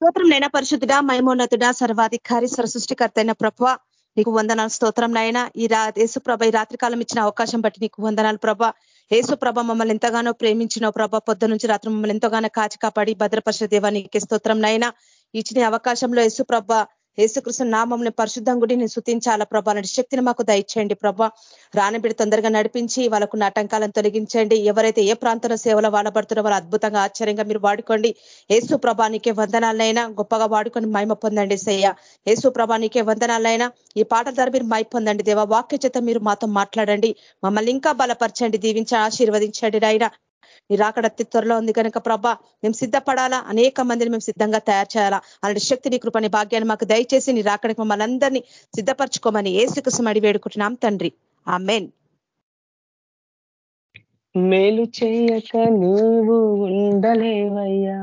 స్తోత్రం నైనా పరిశుద్ధుడా మైమోన్నతుడా సర్వాధికారి సృష్టికర్త అయిన ప్రభ నీకు వందనాలు స్తోత్రం నాయన ఈ రా యేసుప్రభ ఈ రాత్రికాలం ఇచ్చిన అవకాశం బట్టి నీకు వందనాలు ప్రభ. యేసుప్రభ మమ్మల్ని ఎంతగానో ప్రేమించిన ప్రభ పొద్దు నుంచి రాత్రి మమ్మల్ని ఎంతగానో కాచి కాపాడి భద్రపరిచే దేవా నీకే స్తోత్రం నాయన ఇచ్చిన అవకాశంలో యేసుప్రభ యేసుకృష్ణ నామంని పరిశుద్ధం గుడి నేను శుతించాల ప్రభా? అలాంటి శక్తిని మాకు దయచేయండి ప్రభా. రాణబిడి తొందరగా నడిపించి వాళ్ళకు నాటంకాలను తొలగించండి. ఎవరైతే ఏ ప్రాంతంలో సేవలో వాడబడుతున్నారో వాళ్ళు అద్భుతంగా ఆశ్చర్యంగా మీరు వాడుకోండి. ఏసు ప్రభానికే వందనాలైనా గొప్పగా వాడుకొని మైమ పొందండి సయ్య. ఏసు ప్రభానికే వందనాలైనా ఈ పాటల ద్వారా మీరు మై పొందండి దేవా. వాక్య చేత మీరు మాతో మాట్లాడండి. మమ్మల్ని ఇంకా బలపరచండి దీవించి ఆశీర్వదించండి ఆయన మీరు అక్కడ అతి త్వరలో ఉంది కనుక ప్రభా మేము సిద్ధపడాలా? అనేక మందిని మేము సిద్ధంగా తయారు చేయాలా? అలాంటి శక్తిని కృపని భాగ్యాన్ని మాకు దయచేసి నీ రాకడికి మమ్మల్ని అందరినీ సిద్ధపరచుకోమని ఏసుకుసం అడి వేడుకుంటున్నాం తండ్రి. ఆ మెయిన్ మేలు చేయక నీవు ఉండలేవయ్యా.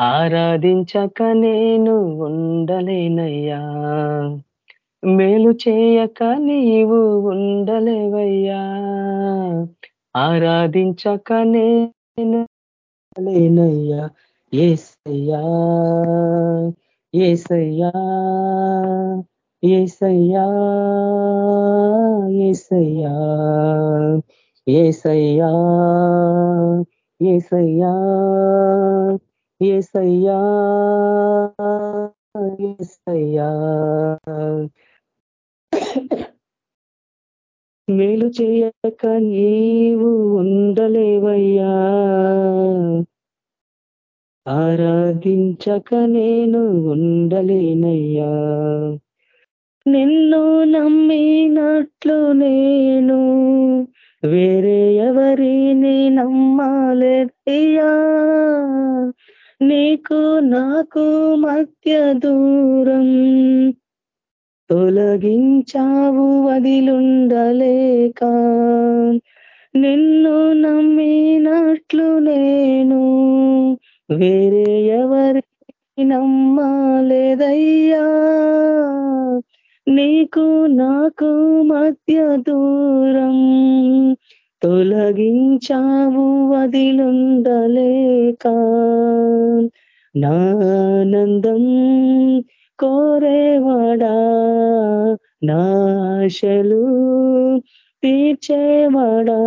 ఆరాధించక నేను ఉండలేనయ్యా. మేలు చేయక నీవు ఉండలేవయ్యా. ఆరాధించక నేను లేనయ్యా. ఏసయ్యా ఏసయ్యా ఏసయ్యా ఏసయ్యా ఏసయ్యా ఏసయ్యా ఏసయ్యా ఏసయ్యా. మేలు చేయక నీవు ఉండలేవయ్యా. ఆరాధించక నేను ఉండలేనయ్యా. నిన్ను నమ్మినట్లు నేను వేరే ఎవరిని నమ్మాలయ్యా నీకు నాకు మధ్య దూరం తొలగించావు వదిలుండలేక. నిన్ను నమ్మినట్లు నేను వేరే ఎవరి నమ్మలేదయ్యా. నీకు నాకు మధ్య దూరం తొలగించావు వదిలుండలేక. నానందం కోరేవాడా? నాశలు తీర్చేవాడా?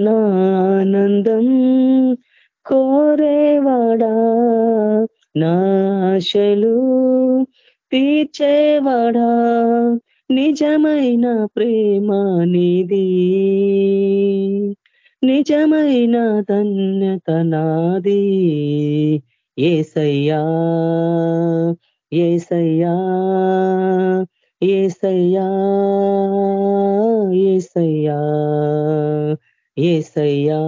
నానందం కోరేవాడా? నాశలు తీర్చేవాడా? నిజమైన ప్రేమ నిధి నిజమైన ధన్యత నాది. ఏసయ్యా ఏసయ్యా ఏసయ్యా ఏసయ్యా ఏసయ్యా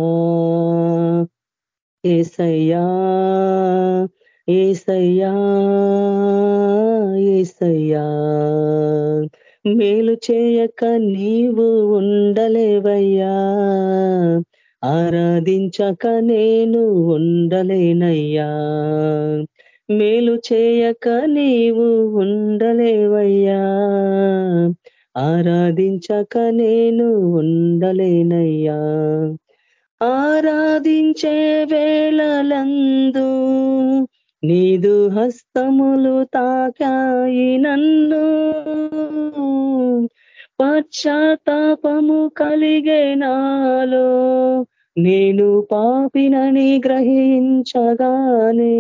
ఏసయ్యా ఏసయ్యా ఏసయ్యా. మేలు చేయక నీవు ఉండలేవయ్యా. ఆరాధించక నేను ఉండలేనయ్యా. మేలు చేయక నీవు ఉండలేవయ్యా. ఆరాధించక నేను ఉండలేనయ్యా. ఆరాధించే వేళలందు నీదు హస్తములు తాకాయి నన్ను. పశ్చాత్తాపము కలిగే నాలో నేను పాపినని గ్రహించగానే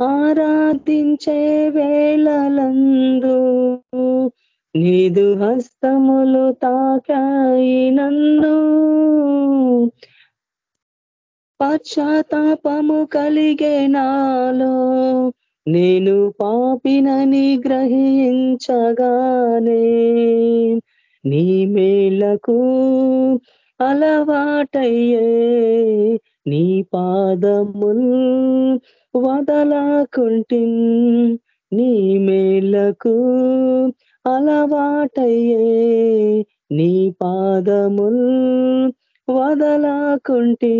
ఆరాధించే వేళలందు నీదు హస్తములు తాకాయి నందు పశ్చాత్తాపము కలిగే నాలో నేను పాపినని గ్రహించగానే నీ మేలకు అలవాటయ్యే నీ పాదముల్ వదలాకుంటి నీ మేలకు అలవాటయ్యే నీ పాదముల్ వదలాకుంటి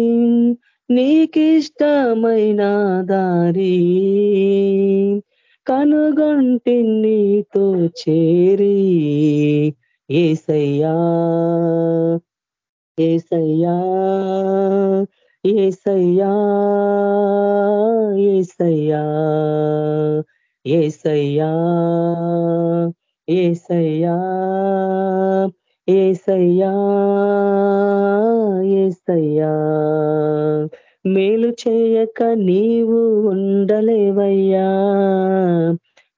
నీకిష్టమైన దారి కనుగొంటి నీతో చేరి ఏసయ్యా ఏసయ్యా ఏసయ్యా ఏసయ్యా ఏసయ్యా ఏసయ్యా ఏసయ్యా ఏసయ్యా. మేలు చేయక నీవు ఉండలేవయ్యా.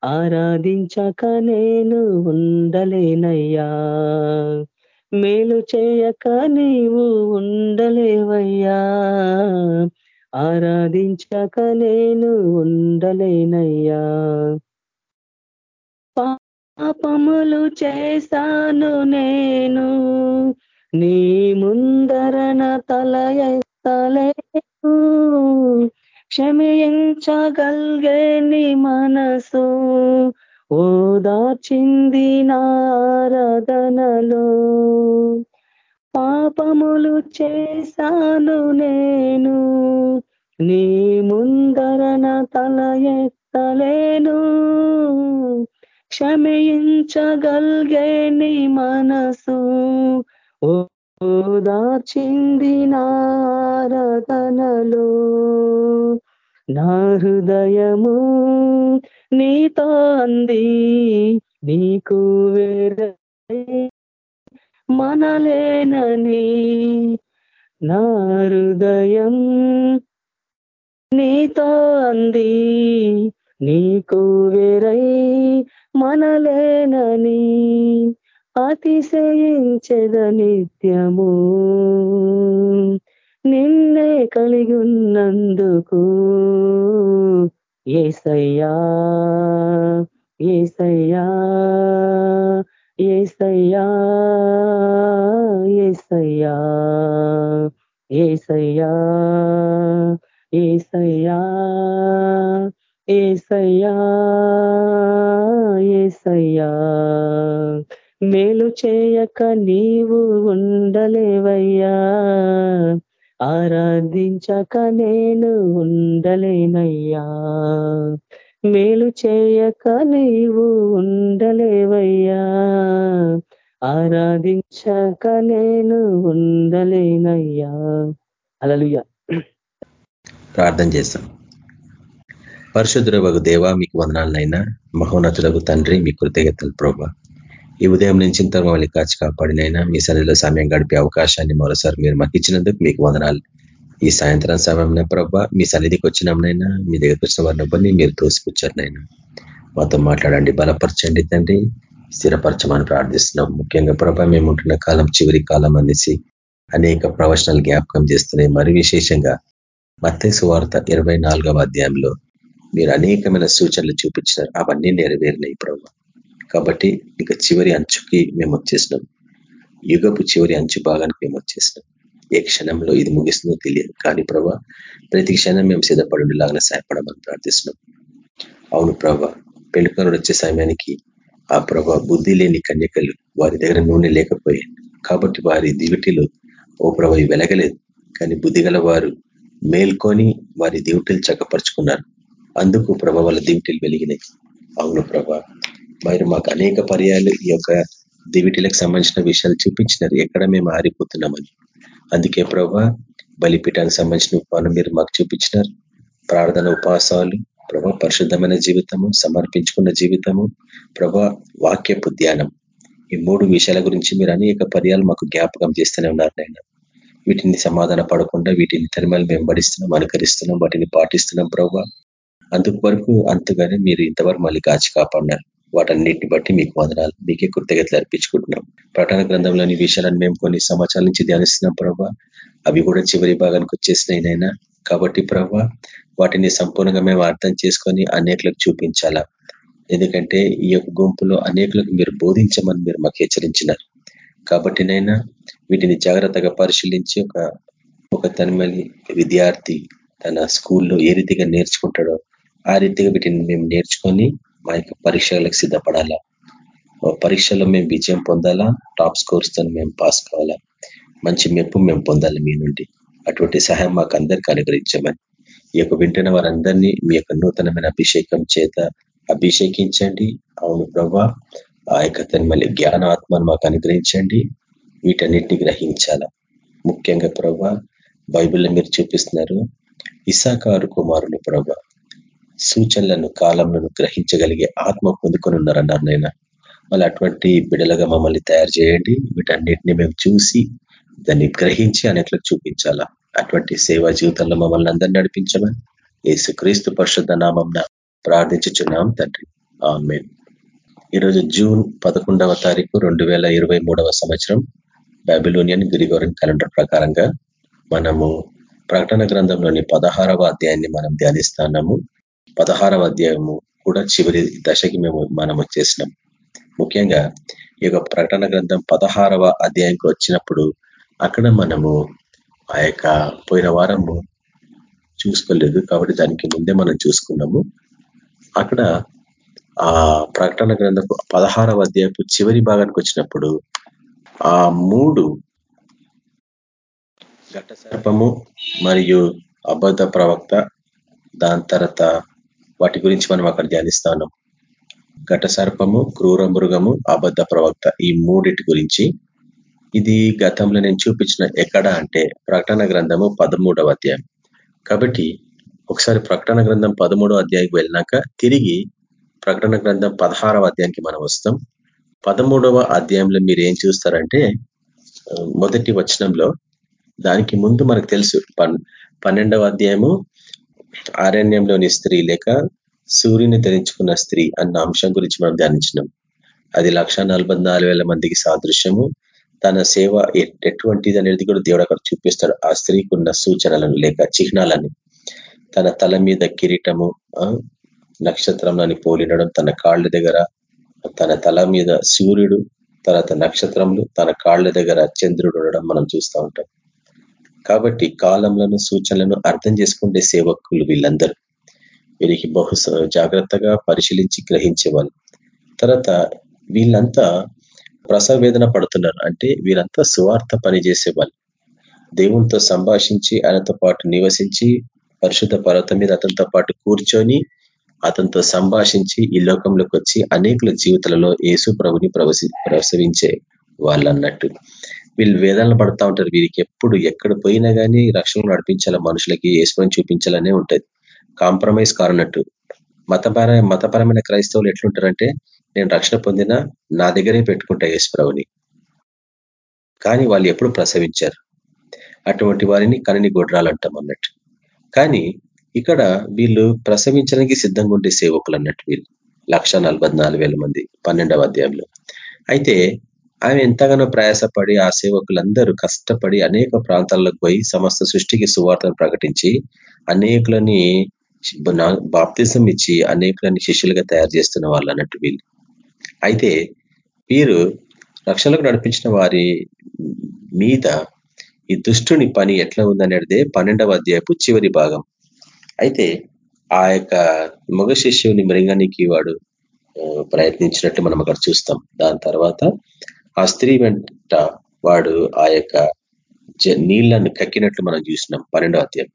ఆరాధించక నేను ఉండలేనయ్యా. మేలు చేయక నీవు ఉండలేవయ్యా. ఆరాధించక నేను ఉండలేనయ్యా. పాపములు చేశాను నేను. నీ ముందరన తల తలే క్షమించగల్గే నీ మనసు ఓదార్చింది నారదనలో. పాపములు చేశాను నేను. నీ ముందరన తల ఎత్తలేను. క్షమించగల్గే నీ మనసు ఓదార్చింది ఆరాధనలో. నా హృదయము నీతో అంది నీకు వేరే మనలేనని. నా హృదయం నీతో అంది నీకు వేరై మనలేనని. అతిశయించద నిత్యము నిన్నే కలిగి ఉన్నందుకు ఏసయ్యా ఏసయ్యా ఏసయ్యా ఏసయ్యా ఏసయ్యా ఏసయ్యా ఏసయ్యా ఏసయ్యా. మేలు చేయక నీవు ఉండలేవయ్యా. ఆరాధించక నేను ఉండలేనయ్యా. మేలు చేయక నీవు ఉండలేవయ్యా. ఆరాధించక నేను ఉండలేనయ్యా. అలలుయ్యా ప్రార్థన చేస్తాం. పరిశుద్ధురవకు దేవా మీకు వందనాలనైనా. మహోన్నతులకు తండ్రి మీ కృతజ్ఞతలు ప్రభా. ఈ ఉదయం నుంచి ఇంత మమ్మల్ని కాచి కాపాడినైనా మీ సన్నిధిలో సమయం గడిపే అవకాశాన్ని మరోసారి మీరు మాకు ఇచ్చినందుకు మీకు వందనాలు. ఈ సాయంత్రం సమయం ప్రభా మీ సన్నిధికి వచ్చినాంనైనా మీ దగ్గరకు వచ్చిన వారిని మీరు తోసిపుచ్చారునైనా మాతో మాట్లాడండి బలపరచండి తండ్రి స్థిరపరచమని ప్రార్థిస్తున్నాం. ముఖ్యంగా ప్రభా మేము ఉంటున్న కాలం చివరి కాలం అనేసి అనేక ప్రవచనాలు జ్ఞాపకం చేస్తున్నాయి. మరి విశేషంగా మత్తే వార్త ఇరవై నాలుగవ అధ్యాయంలో మీరు అనేకమైన సూచనలు చూపించినారు. అవన్నీ నెరవేరినాయి ప్రభావ కాబట్టి ఇక చివరి అంచుకి మేము వచ్చేసినాం. యుగపు చివరి అంచు భాగానికి మేము వచ్చేసినాం. ఏ క్షణంలో ఇది ముగిస్తుందో తెలియదు. కానీ ప్రభా ప్రతి క్షణం మేము సిద్ధపడులాగా సహాయపడమని ప్రార్థిస్తున్నాం. అవును ప్రభా పెళ్ళికరుడు వచ్చే సమయానికి ఆ ప్రభా బుద్ధి లేని కన్యకలు వారి దగ్గర నూనె లేకపోయాయి. కాబట్టి వారి దివిటిలో ఓ ప్రభ వెలగలేదు. కానీ బుద్ధి వారు మేల్కొని వారి దివిటిలు చక్కపరుచుకున్నారు. అందుకు ప్రభ వాళ్ళ దివిటిలు వెలిగినాయి. అవును ప్రభ మరి మాకు అనేక పర్యాలు ఈ యొక్క దివిటీలకు సంబంధించిన విషయాలు చూపించినారు. ఎక్కడ మేము ఆరిపోతున్నామని. అందుకే ప్రభా బలిపీఠానికి సంబంధించిన ఉపాలు మీరు మాకు చూపించినారు. ప్రార్థన ఉపవాసాలు ప్రభా పరిశుద్ధమైన జీవితము సమర్పించుకున్న జీవితము ప్రభా వాక్యపు ధ్యానం. ఈ మూడు విషయాల గురించి మీరు అనేక పర్యాలు మాకు జ్ఞాపకం చేస్తూనే ఉన్నారు నేను వీటిని సమాధాన పడకుండా వీటిని తరిమలు వెంబడిస్తున్నాం అనుకరిస్తున్నాం వాటిని పాటిస్తున్నాం ప్రభా. అందుకు వరకు అంతగానే మీరు ఇంతవరకు మళ్ళీ కాచి కాపాడినారు. వాటన్నిటిని బట్టి మీకు వదనాలు. మీకే కృతజ్ఞతలు అర్పించుకుంటున్నాం. ప్రకటన గ్రంథంలోని విషయాలను మేము కొన్ని సమాచారాల నుంచి ధ్యానిస్తున్నాం ప్రభావ అవి కూడా చివరి భాగానికి వచ్చేసినాయినైనా కాబట్టి ప్రభా వాటిని సంపూర్ణంగా మేము అర్థం చేసుకొని అనేకలకు చూపించాలా? ఎందుకంటే ఈ యొక్క గుంపులో అనేకులకు మీరు బోధించమని మీరు మాకు హెచ్చరించినారు. కాబట్టి నైనా వీటిని జాగ్రత్తగా పరిశీలించి ఒక ఒక తనిమలి విద్యార్థి తన స్కూల్లో ఏ రీతిగా నేర్చుకుంటాడో ఆ రీతిగా వీటిని మేము నేర్చుకొని మా యొక్క పరీక్షలకు సిద్ధపడాలా? పరీక్షలో మేము విజయం పొందాలా? టాప్ స్కోర్స్తో మేము పాస్ కావాలా? మంచి మెప్పు మేము పొందాలి మీ నుండి. అటువంటి సహాయం మాకు అందరికీ అనుగ్రహించమని. ఈ యొక్క వింటున్న వారందరినీ మీ యొక్క నూతనమైన అభిషేకం చేత అభిషేకించండి. అవును ప్రభా ఆ యొక్క తన మళ్ళీ జ్ఞాన ఆత్మను మాకు అనుగ్రహించండి. వీటన్నిటిని గ్రహించాల? ముఖ్యంగా ప్రభా బైబిల్లో మీరు చూపిస్తున్నారు ఇసాకారు కుమారులు ప్రభా. సూచనలను కాలంలో గ్రహించగలిగే ఆత్మ పొందుకొని ఉన్నారన్నారు నాయన. మళ్ళీ అటువంటి బిడలుగా మమ్మల్ని తయారు చేయండి. వీటన్నిటిని మేము చూసి దాన్ని గ్రహించి అనేట్లకు చూపించాలా. అటువంటి సేవా జీవితంలో మమ్మల్ని అందరినీ నడిపించమని ఏసు క్రీస్తు పరిశుద్ధ నామం ప్రార్థించుచున్నాం తండ్రి. ఆమె ఈరోజు జూన్ పదకొండవ తారీఖు రెండు వేల ఇరవై మూడవ సంవత్సరం బాబిలోనియన్ గ్రిగోరియన్ క్యాలెండర్ ప్రకారంగా మనము ప్రకటన గ్రంథంలోని పదహారవ అధ్యాయాన్ని మనం ధ్యానిస్తున్నాము. పదహారవ అధ్యాయము కూడా చివరి దశకి మేము మనం వచ్చేసినాం. ముఖ్యంగా ఈ యొక్క ప్రకటన గ్రంథం పదహారవ అధ్యాయంకి వచ్చినప్పుడు అక్కడ మనము ఆ యొక్క పోయిన వారము చూసుకోలేదు కాబట్టి దానికి ముందే మనం చూసుకున్నాము. అక్కడ ఆ ప్రకటన గ్రంథపు పదహారవ అధ్యాయపు చివరి భాగానికి వచ్చినప్పుడు ఆ మూడు ఘట మరియు అబద్ధ ప్రవక్త దాని తర్వాత వాటి గురించి మనం అక్కడ ధ్యానిస్తాను ఘట సర్పము క్రూర మృగము అబద్ధ ప్రవక్త ఈ మూడిటి గురించి. ఇది గతంలో నేను చూపించిన ఎక్కడ అంటే ప్రకటన గ్రంథము పదమూడవ అధ్యాయం. కాబట్టి ఒకసారి ప్రకటన గ్రంథం పదమూడవ అధ్యాయకు వెళ్ళినాక తిరిగి ప్రకటన గ్రంథం పదహారవ అధ్యాయానికి మనం వస్తాం. పదమూడవ అధ్యాయంలో మీరు ఏం చూస్తారంటే మొదటి వచనంలో దానికి ముందు మనకు తెలుసు. పన్నెండవ అధ్యాయము అరణ్యంలోని స్త్రీ లేక సూర్యుని ధరించుకున్న స్త్రీ అన్న అంశం గురించి మనం ధ్యానించినాం. అది లక్ష మందికి సాదృశ్యము. తన సేవ ఎటువంటిది అనేది కూడా దేవుడు అక్కడ చూపిస్తాడు. ఆ స్త్రీకి ఉన్న సూచనలను లేక చిహ్నాలని. తన తల మీద కిరీటము నక్షత్రంలోని పోలినడం తన కాళ్ళ దగ్గర తన తల మీద సూర్యుడు తర్వాత నక్షత్రములు తన కాళ్ళ దగ్గర చంద్రుడు ఉండడం మనం చూస్తూ ఉంటాం. కాబట్టి కాలంలను సూచనలను అర్థం చేసుకుంటే సేవకులు వీళ్ళందరూ. వీరికి బహు జాగ్రత్తగా పరిశీలించి గ్రహించేవాళ్ళు. తర్వాత వీళ్ళంతా ప్రసవేదన పడుతున్నారు. అంటే వీరంతా సువార్త పని చేసేవాళ్ళు దేవునితో సంభాషించి ఆయనతో పాటు నివసించి పరిశుద్ధ పర్వతం మీద అతనితో పాటు కూర్చొని అతనితో సంభాషించి ఈ లోకంలోకి వచ్చి అనేకుల జీవితాలలో యేసు ప్రభుని ప్రసవించే వాళ్ళన్నట్టు. వీళ్ళు వేదాలను పడుతూ ఉంటారు. వీరికి ఎప్పుడు ఎక్కడ పోయినా కానీ రక్షణ నడిపించాల. మనుషులకి ఏసుకొని చూపించాలనే ఉంటుంది. కాంప్రమైజ్ కారన్నట్టు. మతపర మతపరమైన క్రైస్తవులు ఎట్లుంటారంటే నేను రక్షణ పొందినా నా దగ్గరే పెట్టుకుంటా యేసుప్రభుని. కానీ వాళ్ళు ఎప్పుడు ప్రసవించారు. అటువంటి వారిని కనని గొడ్రాలంటాం అన్నట్టు. కానీ ఇక్కడ వీళ్ళు ప్రసవించడానికి సిద్ధంగా ఉండే సేవకులు అన్నట్టు వీళ్ళు. లక్ష మంది పన్నెండవ అధ్యాయంలో. అయితే ఆమె ఎంతగానో ప్రయాసపడి ఆ సేవకులందరూ కష్టపడి అనేక ప్రాంతాలకు పోయి సమస్త సృష్టికి సువార్తను ప్రకటించి అనేకులని బాప్తిజం ఇచ్చి అనేకులని శిష్యులుగా తయారు చేస్తున్న వాళ్ళు అన్నట్టు వీళ్ళు. అయితే వీరు రక్షణకు నడిపించిన వారి మీద ఈ దుష్టుని పని ఎట్లా ఉందనేదే పన్నెండవ అధ్యాయపు చివరి భాగం. అయితే ఆ యొక్క మగ శిష్యుని మృంగానికి వాడు ప్రయత్నించినట్టు మనం అక్కడ చూస్తాం. దాని తర్వాత ఆ స్త్రీ వెంట వాడు ఆ యొక్క నీళ్ళను కక్కినట్లు మనం చూసినాం పన్నెండో అధ్యాయం.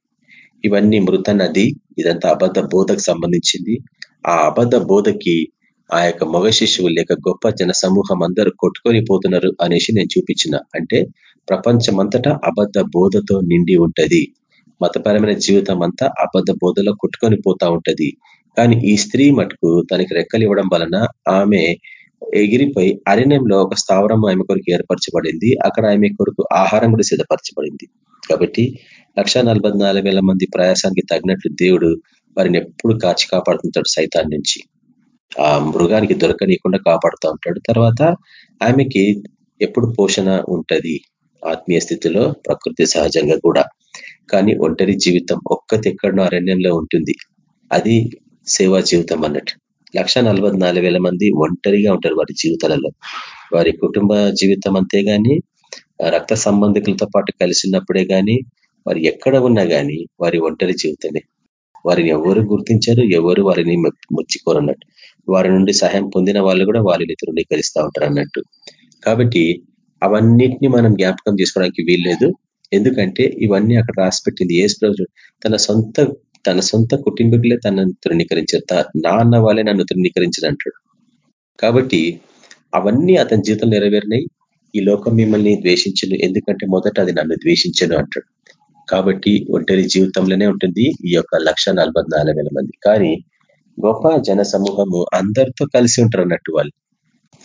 ఇవన్నీ మృత నది ఇదంతా అబద్ధ బోధకు సంబంధించింది. ఆ అబద్ధ బోధకి ఆ యొక్క మగ శిశువు లేక గొప్ప జన సమూహం అందరూ కొట్టుకొని పోతున్నారు అనేసి నేను చూపించిన. అంటే ప్రపంచమంతటా అబద్ధ బోధతో నిండి ఉంటది. మతపరమైన జీవితం అంతా అబద్ధ బోధలో కొట్టుకొని పోతా ఉంటది. కానీ ఈ స్త్రీ మటుకు తనకి రెక్కలు ఇవ్వడం వలన ఆమె ఎగిరిపోయి అరణ్యంలో ఒక స్థావరం ఆమె కొరకు ఏర్పరచబడింది. అక్కడ ఆమె కొరకు ఆహారం కూడా సిద్ధపరచబడింది. కాబట్టి లక్ష మంది ప్రయాసానికి తగినట్లు దేవుడు వారిని ఎప్పుడు కాచి కాపాడుతుంటాడు సైతాన్ నుంచి. ఆ మృగానికి దొరకనీయకుండా కాపాడుతూ ఉంటాడు. తర్వాత ఆమెకి ఎప్పుడు పోషణ ఉంటది? ఆత్మీయ స్థితిలో ప్రకృతి సహజంగా కూడా. కానీ ఒంటరి జీవితం ఒక్కతి ఎక్కడో అరణ్యంలో ఉంటుంది. అది సేవా జీవితం అన్నట్టు. లక్ష మంది ఒంటరిగా ఉంటారు వారి జీవితాలలో. వారి కుటుంబ జీవితం అంతే కానీ రక్త సంబంధికులతో పాటు కలిసినప్పుడే కానీ వారు ఎక్కడ ఉన్నా కానీ వారి ఒంటరి జీవితమే. వారిని ఎవరు గుర్తించారు ఎవరు వారిని ముచ్చికోరన్నట్టు. వారి నుండి సహాయం పొందిన వాళ్ళు కూడా వారిని తృణీకరిస్తూ ఉంటారు అన్నట్టు కాబట్టి అవన్నిటిని మనం జ్ఞాపకం చేసుకోవడానికి వీల్లేదు. ఎందుకంటే ఇవన్నీ అక్కడ రాసిపెట్టింది ఏ తన సొంత తన సొంత కుటుంబీకులే తనను తృణీకరించారు నాన్న వాళ్ళే నన్ను తృణీకరించారు అంటాడు కాబట్టి అవన్నీ అతని జీవితం నెరవేరినాయి. ఈ లోకం మిమ్మల్ని ద్వేషించను. ఎందుకంటే మొదట అది నన్ను ద్వేషించను అంటాడు. కాబట్టి ఒంటరి జీవితంలోనే ఉంటుంది ఈ యొక్క లక్ష మంది. కానీ గొప్ప జన సమూహము అందరితో కలిసి ఉంటారు అన్నట్టు వాళ్ళు.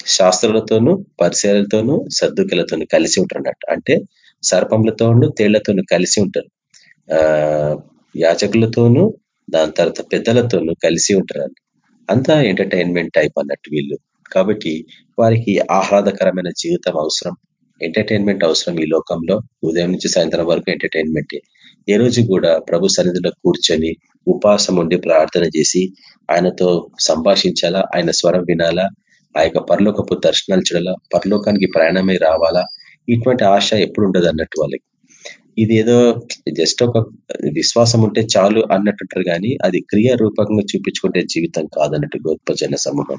శాస్త్రులతోనూ పరిసరాలతోనూ సర్దుకలతోనూ కలిసి ఉంటారు అన్నట్టు. అంటే సర్పములతోనూ తేళ్ళతోనూ కలిసి ఉంటారు. యాచకులతోనూ దాని తర్వాత పెద్దలతోనూ కలిసి ఉంటారు అంతా ఎంటర్టైన్మెంట్ టైప్ అన్నట్టు వీళ్ళు. కాబట్టి వారికి ఆహ్లాదకరమైన జీవితం అవసరం. ఎంటర్టైన్మెంట్ అవసరం ఈ లోకంలో. ఉదయం నుంచి సాయంత్రం వరకు ఎంటర్టైన్మెంటే ఏ రోజు కూడా ప్రభు సన్నిధిలో కూర్చొని ఉపాసం ఉండి ప్రార్థన చేసి ఆయనతో సంభాషించాలా? ఆయన స్వరం వినాలా? ఆ యొక్క పరలోకపు దర్శనాలు చూడాలా? పరలోకానికి ప్రయాణమై రావాలా? ఇటువంటి ఆశ ఎప్పుడు ఉండదు అన్నట్టు వాళ్ళకి. ఇది ఏదో జస్ట్ ఒక విశ్వాసం ఉంటే చాలు అన్నట్టుంటారు కానీ అది క్రియ రూపకంగా చూపించుకుంటే జీవితం కాదన్నట్టు గొప్ప జన సమూహం.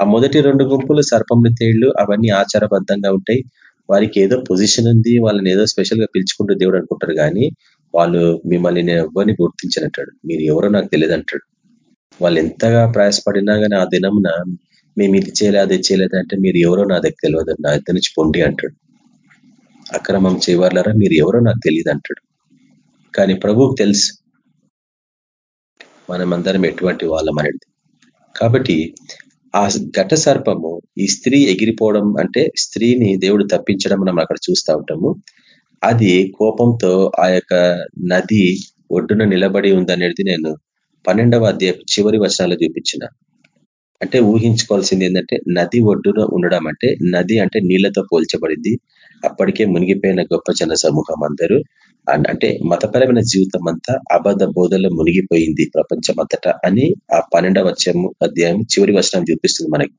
ఆ మొదటి రెండు గుంపులు సర్పములు తేళ్ళు అవన్నీ ఆచారబద్ధంగా ఉంటాయి. వారికి ఏదో పొజిషన్ ఉంది వాళ్ళని ఏదో స్పెషల్గా పిలుచుకుంటూ దేవుడు అనుకుంటారు కానీ వాళ్ళు మిమ్మల్ని నేను ఎవరిని గుర్తించనంటాడు మీరు ఎవరో నాకు తెలియదు అంటాడు వాళ్ళు ఎంతగా ప్రయాసపడినా కానీ ఆ దినమున మేము ఇది చేయలేదు అది చేయలేదు అంటే మీరు ఎవరో నా దగ్గర తెలియదు నా దగ్గర నుంచి పొండి అంటాడు. అక్రమం చేయవాళ్ళరా మీరు ఎవరో నాకు తెలియదు అంటాడు. కానీ ప్రభువుకు తెలుసు. మనమందరం ఎటువంటి వాళ్ళం అనేది. కాబట్టి ఆ ఘట సర్పము ఈ స్త్రీ ఎగిరిపోవడం అంటే స్త్రీని దేవుడు తప్పించడం మనం అక్కడ చూస్తూ ఉంటాము. అది కోపంతో ఆ నది ఒడ్డున నిలబడి ఉందనేది నేను పన్నెండవ అధ్యాయ చివరి వచనాలు చూపించిన. అంటే ఊహించుకోవాల్సింది ఏంటంటే నది ఒడ్డున ఉండడం అంటే నది అంటే నీళ్ళతో పోల్చబడింది. అప్పటికే మునిగిపోయిన గొప్ప జన సమూహం అందరూ. అంటే మతపరమైన జీవితం అంతా అబద్ధ బోధలో మునిగిపోయింది ప్రపంచం అంతటా అని ఆ పన్నెండవ అధ్యాయం చివరి వచనం చూపిస్తుంది మనకి.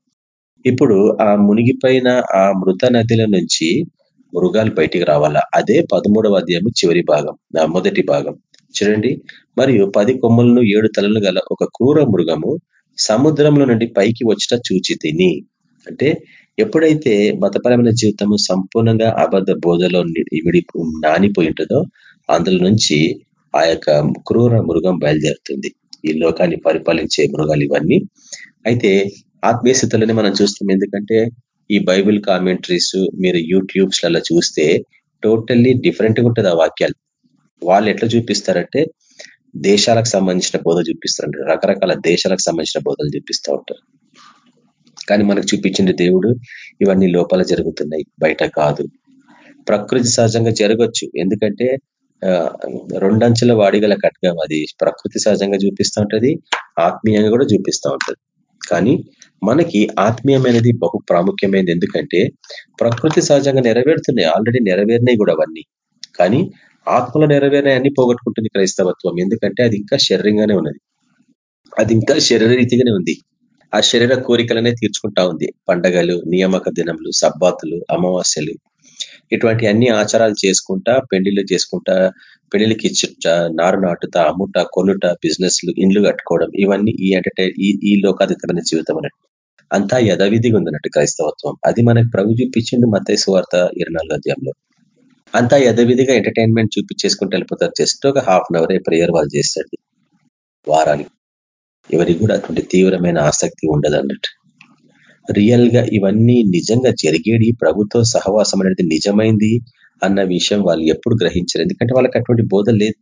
ఇప్పుడు ఆ మునిగిపోయిన ఆ మృత నదిల నుంచి మృగాలు బయటికి రావాలా? అదే పదమూడవ అధ్యాయం చివరి భాగం మొదటి భాగం. చూడండి. మరియు పది కొమ్మలను ఏడు తలలు గల ఒక క్రూర మృగము సముద్రంలో నుండి పైకి వచ్చిన చూచి తిని అంటే ఎప్పుడైతే మతపరమైన జీవితము సంపూర్ణంగా అబద్ధ బోధలో విడి నానిపోయి ఉంటుందో అందులో నుంచి ఆ యొక్క క్రూర మృగం బయలుదేరుతుంది. ఈ లోకాన్ని పరిపాలించే మృగాలు ఇవన్నీ. అయితే ఆత్మీయస్థితులని మనం చూస్తాం. ఎందుకంటే ఈ బైబిల్ కామెంటరీస్ మీరు యూట్యూబ్స్లలో చూస్తే టోటల్లీ డిఫరెంట్గా ఉంటుంది ఆ వాక్యాలు. వాళ్ళు ఎట్లా చూపిస్తారంటే దేశాలకు సంబంధించిన బోధ చూపిస్తారు రకరకాల దేశాలకు సంబంధించిన బోధలు చూపిస్తూ ఉంటారు. కానీ మనకు చూపించింది దేవుడు ఇవన్నీ లోపల జరుగుతున్నాయి బయట కాదు. ప్రకృతి సహజంగా జరగచ్చు. ఎందుకంటే రెండంచెల వాడిగల కట్గం అది. ప్రకృతి సహజంగా చూపిస్తూ ఉంటది ఆత్మీయంగా కూడా చూపిస్తూ ఉంటది. కానీ మనకి ఆత్మీయమైనది బహు ప్రాముఖ్యమైనది ఎందుకంటే ప్రకృతి సహజంగా నెరవేరుతున్నాయి. ఆల్రెడీ నెరవేరినాయి కూడా అవన్నీ. కానీ ఆత్మలో నెరవేరినాయి పోగొట్టుకుంటుంది క్రైస్తవత్వం. ఎందుకంటే అది ఇంకా శరీరంగానే ఉన్నది. అది ఇంకా శరీరరీతిగానే ఉంది. ఆ శరీర కోరికలనే తీర్చుకుంటా ఉంది. పండగలు నియామక దినములు సబ్బాతులు అమావాస్యలు. ఇటువంటి అన్ని ఆచారాలు చేసుకుంటా పెళ్ళిళ్ళు చేసుకుంటా పెళ్ళికి ఇచ్చుట నారు నాటుట అమ్ముట కొనుట బిజినెస్లు ఇండ్లు కట్టుకోవడం ఇవన్నీ ఈ ఎంటర్టైన్ ఈ ఈ లోకాధికరణ జీవితం అన్నట్టు. అంతా యథావిధిగా ఉందన్నట్టు క్రైస్తవత్వం. అది మనకు ప్రభు చూపించిండు మతేశ్వార్త వార్త నాలుగు అధ్యాయంలో. అంతా యథవిధిగా ఎంటర్టైన్మెంట్ చూపించేసుకుంటూ వెళ్ళిపోతారు. జస్ట్ ఒక హాఫ్ అన్ అవరే ప్రేయర్ వాళ్ళు చేస్తుంది వారానికి. ఎవరికి కూడా అటువంటి తీవ్రమైన ఆసక్తి ఉండదు అన్నట్టు. రియల్గా ఇవన్నీ నిజంగా జరిగేది ప్రభుత్వ సహవాసం అనేది నిజమైంది అన్న విషయం వాళ్ళు ఎప్పుడు గ్రహించరు. ఎందుకంటే వాళ్ళకి అటువంటి బోధ లేదు.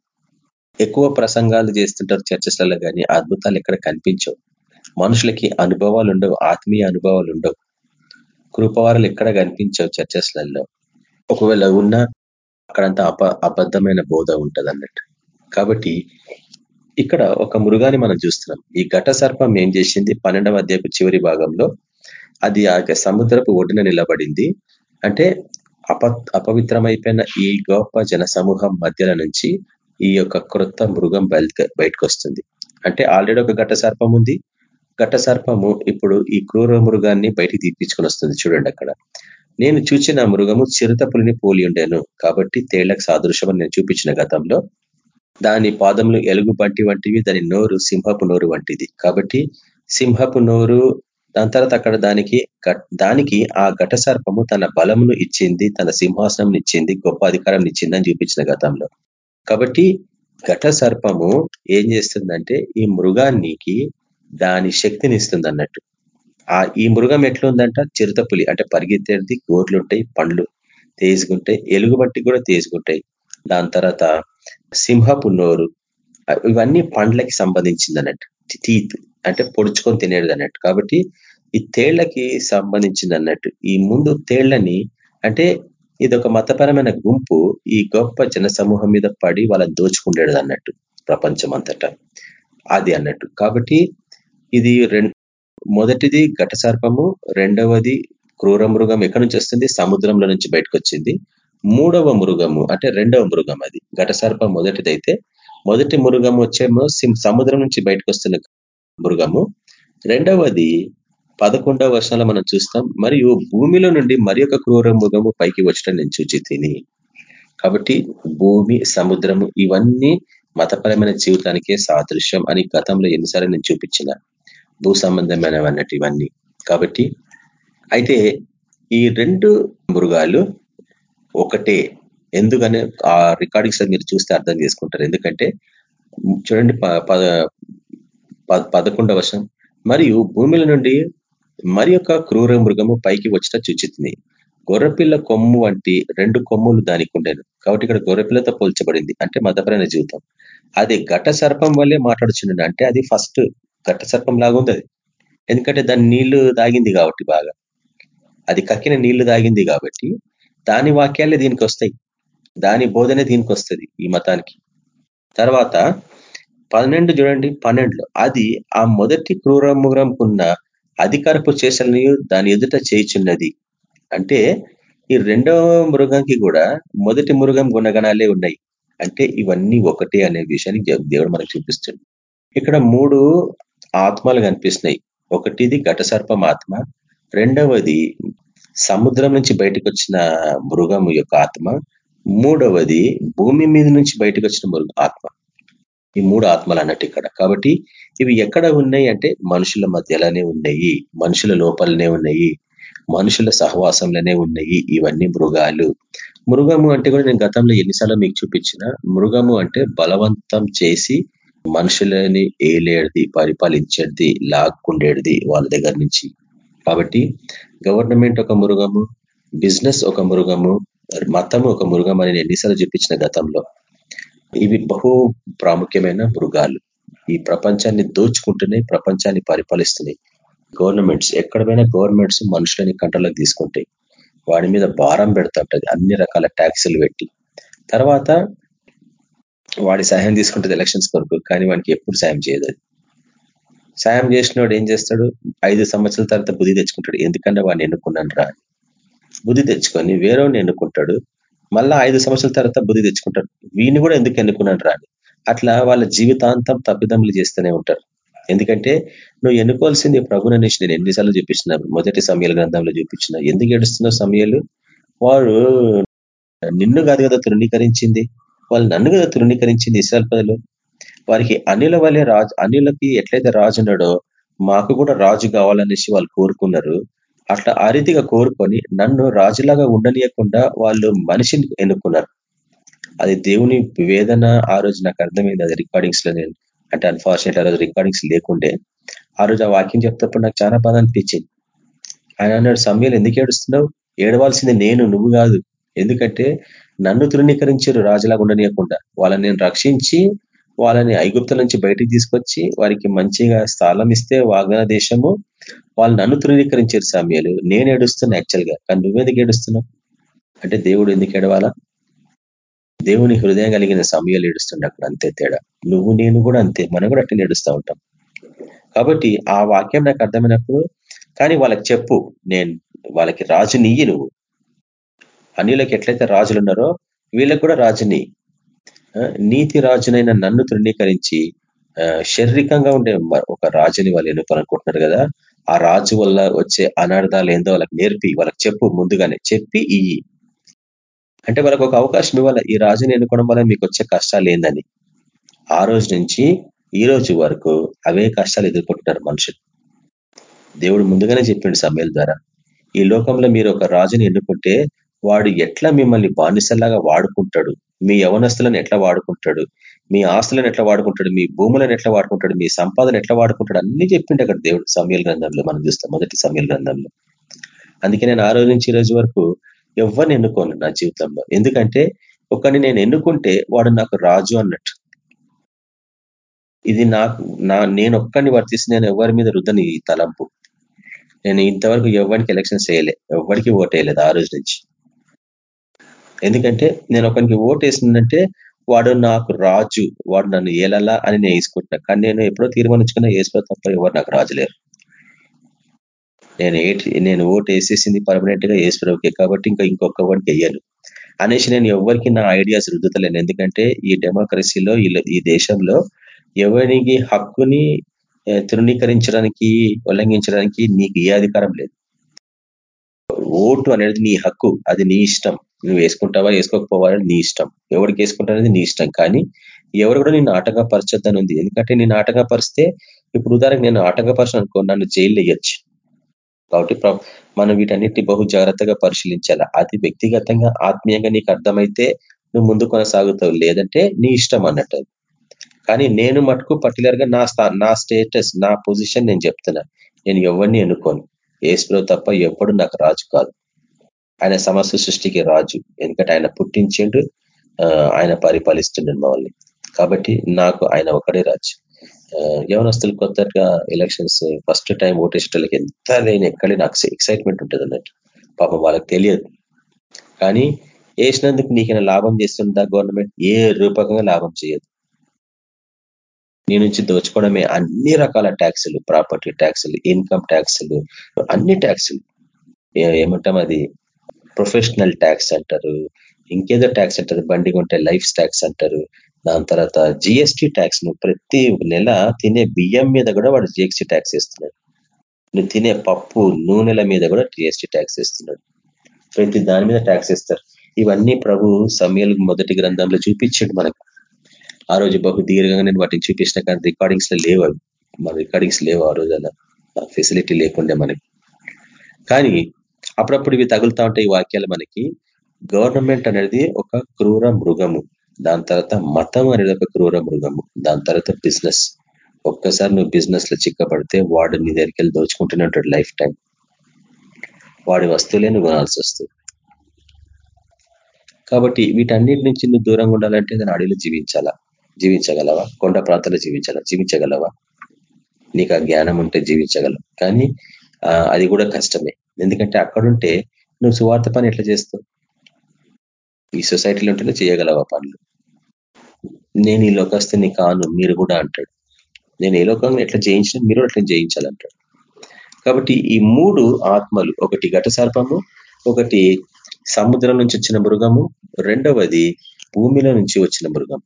ఎక్కువ ప్రసంగాలు చేస్తుంటారు చర్చస్లలో కానీ అద్భుతాలు ఎక్కడ కనిపించవు. మనుషులకి అనుభవాలు ఉండవు ఆత్మీయ అనుభవాలు ఉండవు. కృపవారాలు ఎక్కడ కనిపించవు చర్చస్లలో. ఒకవేళ ఉన్నా అక్కడంతా అప అబద్ధమైన బోధ ఉంటుంది అన్నట్టు కాబట్టి ఇక్కడ ఒక మృగాన్ని మనం చూస్తున్నాం. ఈ ఘట సర్పం ఏం చేసింది? పన్నెండవ అధ్యాయపు చివరి భాగంలో అది ఆ సముద్రపు ఒడిన నిలబడింది. అంటే అప అపవిత్రమైపోయిన ఈ గొప్ప జన సమూహం మధ్యల నుంచి ఈ యొక్క క్రొత్త మృగం బయటకు వస్తుంది అంటే ఆల్రెడీ ఒక ఘట సర్పం ఉంది. ఘట సర్పము ఇప్పుడు ఈ క్రూర మృగాన్ని బయటికి తీపించుకొని వస్తుంది. చూడండి అక్కడ. నేను చూచిన మృగము చిరుతపులిని పోలి ఉండేను. కాబట్టి తేళ్ళకు సాదృశ్యం నేను చూపించిన గతంలో దాని పాదములు ఎలుగుబంటి వంటివి దాని నోరు సింహపు నోరు వంటిది. కాబట్టి సింహపు నోరు దాని తర్వాత అక్కడ దానికి దానికి ఆ ఘట సర్పము తన బలమును ఇచ్చింది తన సింహాసనం ఇచ్చింది గొప్ప అధికారం ఇచ్చిందని అని చూపించిన గతంలో. కాబట్టి ఘట సర్పము ఏం చేస్తుందంటే ఈ మృగానికి దాని శక్తిని ఇస్తుంది అన్నట్టు ఆ ఈ మృగం ఎట్లుందంట? చిరుతపులి అంటే పరిగెత్తేది గోర్లుంటాయి పండ్లు తేజుకుంటాయి ఎలుగుబట్టి కూడా తేజుకుంటాయి దాని తర్వాత సింహపు నోరు ఇవన్నీ పండ్లకి సంబంధించింది అన్నట్టు టీత్ అంటే పొడుచుకొని తినేది అన్నట్టు కాబట్టి ఈ తేళ్ళకి సంబంధించింది అన్నట్టు ఈ ముందు తేళ్ళని అంటే ఇది ఒక మతపరమైన గుంపు. ఈ గొప్ప జన సమూహం మీద పడి వాళ్ళని దోచుకుండేది అన్నట్టు ప్రపంచం అంతటా అది అన్నట్టు. కాబట్టి ఇది మొదటిది ఘట సర్పము రెండవది క్రూర మృగం. ఎక్కడి నుంచి వస్తుంది? సముద్రంలో నుంచి బయటకు వచ్చింది. మూడవ మృగము అంటే రెండవ మృగం అది. ఘట సర్పం మొదటిదైతే మొదటి మృగం వచ్చేమో సముద్రం నుంచి బయటకు వస్తున్న మృగము. రెండవది పదకొండవ వర్షాలు మనం చూస్తాం. మరియు భూమిలో నుండి మరి ఒక క్రూర మృగము పైకి వచ్చడం నేను చూచి తిని కాబట్టి భూమి సముద్రము ఇవన్నీ మతపరమైన జీవితానికే సాదృశ్యం అని గతంలో ఎన్నిసార్లు నేను చూపించిన. భూ సంబంధమైనవి అన్నట్టు ఇవన్నీ. కాబట్టి అయితే ఈ రెండు మృగాలు ఒకటే. ఎందుకని ఆ రికార్డింగ్స్ మీరు చూస్తే అర్థం చేసుకుంటారు. ఎందుకంటే చూడండి పదకొండవ వర్షం. మరియు భూమిల నుండి మరి యొక్క క్రూర మృగము పైకి వచ్చిన చుచితిని గొర్రెపిల్ల కొమ్ము వంటి రెండు కొమ్ములు దానికి ఉండేను. కాబట్టి ఇక్కడ గొర్రెపిల్లతో పోల్చబడింది. అంటే మతపరమైన జీవితం. అది ఘట సర్పం వల్లే మాట్లాడుచుండండి అంటే అది ఫస్ట్ గట్ట సర్పం లాగా ఉంది ఎందుకంటే దాని నీళ్ళు తాగింది కాబట్టి బాగా. అది కక్కిన నీళ్ళు తాగింది కాబట్టి దాని వాక్యాలే దీనికి వస్తాయి. దాని బోధనే దీనికి వస్తుంది ఈ మతానికి. తర్వాత పన్నెండు చూడండి పన్నెండులో అది ఆ మొదటి క్రూరముగ్రంకున్న అధికారపు చేసలని దాని ఎదుట చేయిచున్నది. అంటే ఈ రెండవ మృగంకి కూడా మొదటి మృగం గుణగణాలే ఉన్నాయి. అంటే ఇవన్నీ ఒకటే అనే విషయాన్ని దేవుడు మనకు చూపిస్తుంది ఇక్కడ మూడు ఆత్మలు కనిపిస్తున్నాయి. ఒకటిది ఘటసర్పం ఆత్మ రెండవది సముద్రం నుంచి బయటకు వచ్చిన మృగము యొక్క ఆత్మ మూడవది భూమి మీద నుంచి బయటకు వచ్చిన మృగ ఆత్మ. ఈ మూడు ఆత్మలు అన్నట్టు ఇక్కడ. కాబట్టి ఇవి ఎక్కడ ఉన్నాయి అంటే మనుషుల మధ్యలోనే ఉన్నాయి మనుషుల లోపలనే ఉన్నాయి మనుషుల సహవాసంలోనే ఉన్నాయి ఇవన్నీ మృగాలు. మృగము అంటే కూడా నేను గతంలో ఎన్నిసార్లు మీకు చూపించిన మృగము అంటే బలవంతం చేసి మనుషులని ఏలేడిది పరిపాలించేది లాక్కుండేది వాళ్ళ దగ్గర నుంచి. కాబట్టి గవర్నమెంట్ ఒక మృగము బిజినెస్ ఒక మృగము మతము ఒక మృగం అని నేను ఎన్నిసార్లు చూపించిన గతంలో. ఇవి బహు ప్రాముఖ్యమైన మృగాలు. ఈ ప్రపంచాన్ని దోచుకుంటున్నాయి ప్రపంచాన్ని పరిపాలిస్తున్నాయి. గవర్నమెంట్స్ ఎక్కడమైనా గవర్నమెంట్స్ మనుషులని కంట్రోల్కి తీసుకుంటాయి. వాడి మీద భారం పెడుతుంటది అన్ని రకాల ట్యాక్సులు పెట్టి. తర్వాత వాడి సహాయం తీసుకుంటుంది ఎలక్షన్స్ కొరకు కానీ వానికి ఎప్పుడు సాయం చేయదు సాయం చేసినోడు ఏం చేస్తాడు? ఐదు సంవత్సరాల తర్వాత బుద్ధి తెచ్చుకుంటాడు. ఎందుకంటే వాడిని ఎన్నుకున్నాను రా బుద్ధి తెచ్చుకొని వేరేవాడిని ఎన్నుకుంటాడు. మళ్ళా ఐదు సంవత్సరాల తర్వాత బుద్ధి తెచ్చుకుంటాడు. వీడిని కూడా ఎందుకు ఎన్నుకున్నాను రా అట్లా వాళ్ళ జీవితాంతం తప్పిదమ్ములు చేస్తూనే ఉంటారు. ఎందుకంటే నువ్వు ఎన్నుకోవాల్సింది ప్రభుని అనేసి నేను ఎన్నిసార్లు చూపించిన మొదటి సమయాల గ్రంథంలో చూపించిన ఎందుకు ఏడుస్తున్నావు సమయాలు? వారు నిన్ను కాదు కదా తృణీకరించింది. వాళ్ళు నన్ను కదా తృణీకరించింది ఇస్రాయల్ ప్రజలు? వారికి అనిల వల్లే రాజు అనిలకి ఎట్లయితే రాజు ఉన్నాడో మాకు కూడా రాజు కావాలనేసి వాళ్ళు కోరుకున్నారు. అట్లా ఆ రీతిగా కోరుకొని నన్ను రాజులాగా ఉండనీయకుండా వాళ్ళు మనిషిని ఎన్నుకున్నారు. అది దేవుని వేదన ఆ రోజు నాకు అర్థమైంది. అది రికార్డింగ్స్లో నేను అంటే అన్ఫార్చునేట్ ఆ రోజు రికార్డింగ్స్ లేకుండే. ఆ రోజు ఆ వాక్యం చెప్తప్పుడు నాకు చాలా బాధ అనిపించింది. ఆయన అన్నాడు సమయాలు ఎందుకు ఏడుస్తున్నావు? ఏడవాల్సింది నేను నువ్వు కాదు. ఎందుకంటే నన్ను తృణీకరించారు రాజులాగా ఉండనీయకుండా. వాళ్ళని నేను రక్షించి వాళ్ళని ఐగుప్తుల నుంచి బయటికి తీసుకొచ్చి వారికి మంచిగా స్థలం ఇస్తే వాగ్దాన దేశము. వాళ్ళు నన్ను తృణీకరించారు సమయాలు నేను ఏడుస్తున్నా యాక్చువల్గా కానీ నువ్వెందుకు ఏడుస్తున్నావు? అంటే దేవుడు ఎందుకు ఏడవాలా? దేవుని హృదయం కలిగిన సమయాలు ఏడుస్తుండే అక్కడ. అంతే తేడా. నువ్వు నేను కూడా అంతే. మనం కూడా అట్లా ఏడుస్తూ ఉంటాం. కాబట్టి ఆ వాక్యం నాకు అర్థమైనప్పుడు కానీ వాళ్ళకి చెప్పు. నేను వాళ్ళకి రాజు నీయి నువ్వు. అన్నిలకి ఎట్లయితే రాజులు ఉన్నారో వీళ్ళకు కూడా రాజుని నీతి రాజునైన నన్ను తృణీకరించి శారీరకంగా ఉండే ఒక రాజుని వాళ్ళు ఎన్నుకోవాలనుకుంటున్నారు కదా ఆ రాజు వల్ల వచ్చే అనర్థాలు ఏందో వాళ్ళకి నేర్పి వాళ్ళకి చెప్పు ముందుగానే చెప్పి ఇయ్యి అంటే వాళ్ళకు ఒక అవకాశం ఇవ్వాలి. ఈ రాజుని ఎన్నుకోవడం వల్ల మీకు వచ్చే కష్టాలు ఏందని. ఆ రోజు నుంచి ఈ రోజు వరకు అవే కష్టాలు ఎదుర్కొంటున్నారు మనుషులు. దేవుడు ముందుగానే చెప్పిండు సమయాల ద్వారా. ఈ లోకంలో మీరు ఒక రాజుని ఎన్నుకుంటే వాడు ఎట్లా మిమ్మల్ని బానిసల్లాగా వాడుకుంటాడు? మీ యవనస్తులను ఎట్లా వాడుకుంటాడు? మీ ఆస్తులను ఎట్లా వాడుకుంటాడు? మీ భూములను ఎట్లా వాడుకుంటాడు? మీ సంపాదన ఎట్లా వాడుకుంటాడు? అన్ని చెప్పిండు అక్కడ దేవుడు సమయాల గ్రంథంలో మనం చూస్తాం మొదటి సమయాల గ్రంథంలో. అందుకే నేను ఆ రోజు నుంచి ఈ రోజు వరకు ఎవరిని ఎన్నుకోను నా జీవితంలో. ఎందుకంటే ఒకరిని నేను ఎన్నుకుంటే వాడు నాకు రాజు అన్నట్టు. ఇది నాకు నా నేను ఒక్కడిని వర్తిస్తే నేను ఎవరి మీద రుద్దని ఈ తలంపు? నేను ఇంతవరకు ఎవరికి ఎలక్షన్ చేయలే ఎవరికి ఓట్ వేయలేదు ఆ రోజు నుంచి. ఎందుకంటే నేను ఒకరికి ఓట్ వేసిందంటే వాడు నాకు రాజు వాడు నన్ను ఏలలా అని నేను వేసుకుంటున్నా కానీ నేను ఎప్పుడో తీర్మానించుకున్న వేసుకో తప్ప ఎవరు నాకు రాజులేరు నేను నేను ఓటు వేసేసింది పర్మనెంట్గా వేసుకునే కాబట్టి ఇంకా ఇంకొక వాడికి వేయను. అనేసి నేను ఎవరికి నా ఐడియాస్ రుద్దుతలేను. ఎందుకంటే ఈ డెమోక్రసీలో ఈ దేశంలో ఎవరికి హక్కుని తృణీకరించడానికి ఉల్లంఘించడానికి నీకు ఏ అధికారం లేదు. ఓటు అనేది నీ హక్కు అది నీ ఇష్టం. నువ్వు వేసుకుంటావా వేసుకోకపోవాలని నీ ఇష్టం. ఎవరికి వేసుకుంటానేది నీ ఇష్టం. కానీ ఎవరు కూడా నిన్ను ఆటంకపరచొద్దని ఉంది. ఎందుకంటే నేను ఆటంకపరిస్తే ఇప్పుడు ఉదాహరణకు నేను ఆటంకపరచను అనుకో నన్ను జైలు వేయచ్చు. కాబట్టి మనం వీటన్నిటిని బహు జాగ్రత్తగా పరిశీలించాలి? అది వ్యక్తిగతంగా ఆత్మీయంగా నీకు అర్థమైతే నువ్వు ముందు కొనసాగుతావు. లేదంటే నీ ఇష్టం అన్నట్టు. కానీ నేను మటుకు పర్టికులర్గా నా నా స్టేటస్ నా పొజిషన్ నేను చెప్తున్నా. నేను ఎవరిని ఎన్నుకోను? ఏసులో తప్ప ఎప్పుడు నాకు రాజు కాదు. ఆయన సమస్య సృష్టికి రాజు. ఎందుకంటే ఆయన పుట్టించిండు ఆయన పరిపాలిస్తుండడు మమ్మల్ని. కాబట్టి నాకు ఆయన ఒకడే రాజు. యవనస్తులు కొత్తగా ఎలక్షన్స్ ఫస్ట్ టైం ఓటేసేటోళ్ళకి ఎంత లేని ఎక్కడే నాకు ఎక్సైట్మెంట్ ఉంటుంది అన్నట్టు. పాపం వాళ్ళకి తెలియదు. కానీ వేసినందుకు నీకైనా లాభం చేస్తుందా గవర్నమెంట్ ఏ రూపకంగా లాభం చేయదు. నీ నుంచి దోచుకోవడమే అన్ని రకాల ట్యాక్సులు ప్రాపర్టీ ట్యాక్సులు ఇన్కమ్ ట్యాక్సులు అన్ని ట్యాక్సులు ఏమంటాం అది? ప్రొఫెషనల్ ట్యాక్స్ అంటారు ఇంకేదో ట్యాక్స్ అంటారు బండి కొంటే లైఫ్ ట్యాక్స్ అంటారు దాని తర్వాత జిఎస్టీ ట్యాక్స్ నువ్వు ప్రతి నెల తినే బియ్యం మీద కూడా వాడు జిఎస్టీ ట్యాక్స్ ఇస్తున్నాడు నువ్వు తినే పప్పు నూనెల మీద కూడా జిఎస్టీ ట్యాక్స్ ఇస్తున్నాడు ప్రతి దాని మీద ట్యాక్స్ ఇస్తారు ఇవన్నీ ప్రభు సమయాలు మొదటి గ్రంథంలో చూపించాడు మనకు. ఆ రోజు బహు దీర్ఘంగా నేను వాటిని చూపించిన కానీ రికార్డింగ్స్లో లేవు అవి. మన రికార్డింగ్స్ లేవు ఆ రోజు అలా ఫెసిలిటీ లేకుండే మనకి. కానీ అప్పుడప్పుడు ఇవి తగులుతా ఉంటాయి ఈ వాక్యాలు మనకి. గవర్నమెంట్ అనేది ఒక క్రూర మృగము. దాని తర్వాత మతం అనేది ఒక క్రూర మృగము. దాని తర్వాత బిజినెస్. ఒక్కసారి నువ్వు బిజినెస్లో చిక్కబడితే వాడు నీ దగ్గరికి వెళ్ళి దోచుకుంటూనే ఉంటాడు లైఫ్ టైం వాడి వస్తువులే నువ్వు కొనాల్సి వస్తుంది కాబట్టి వీటన్నిటి నుంచి నువ్వు దూరంగా ఉండాలంటే దాని అడవిలో జీవించాలా? జీవించగలవా? కొండ ప్రాంతాల్లో జీవించాలా? జీవించగలవా? నీకు ఆ జ్ఞానం ఉంటే జీవించగలవు కానీ అది కూడా కష్టమే. ఎందుకంటే అక్కడుంటే నువ్వు సువార్త పని ఎట్లా చేస్తావు? ఈ సొసైటీలో ఉంటేనే చేయగలవా పనులు? నేను ఈ లోకస్తుని కాను మీరు కూడా అంటాడు. నేను ఏ లోకంలో ఎట్లా జయించిన మీరు అట్లా జయించాలంటాడు. కాబట్టి ఈ మూడు ఆత్మలు ఒకటి ఘట సర్పము ఒకటి సముద్రం నుంచి వచ్చిన మృగము రెండవది భూమిలో నుంచి వచ్చిన మృగం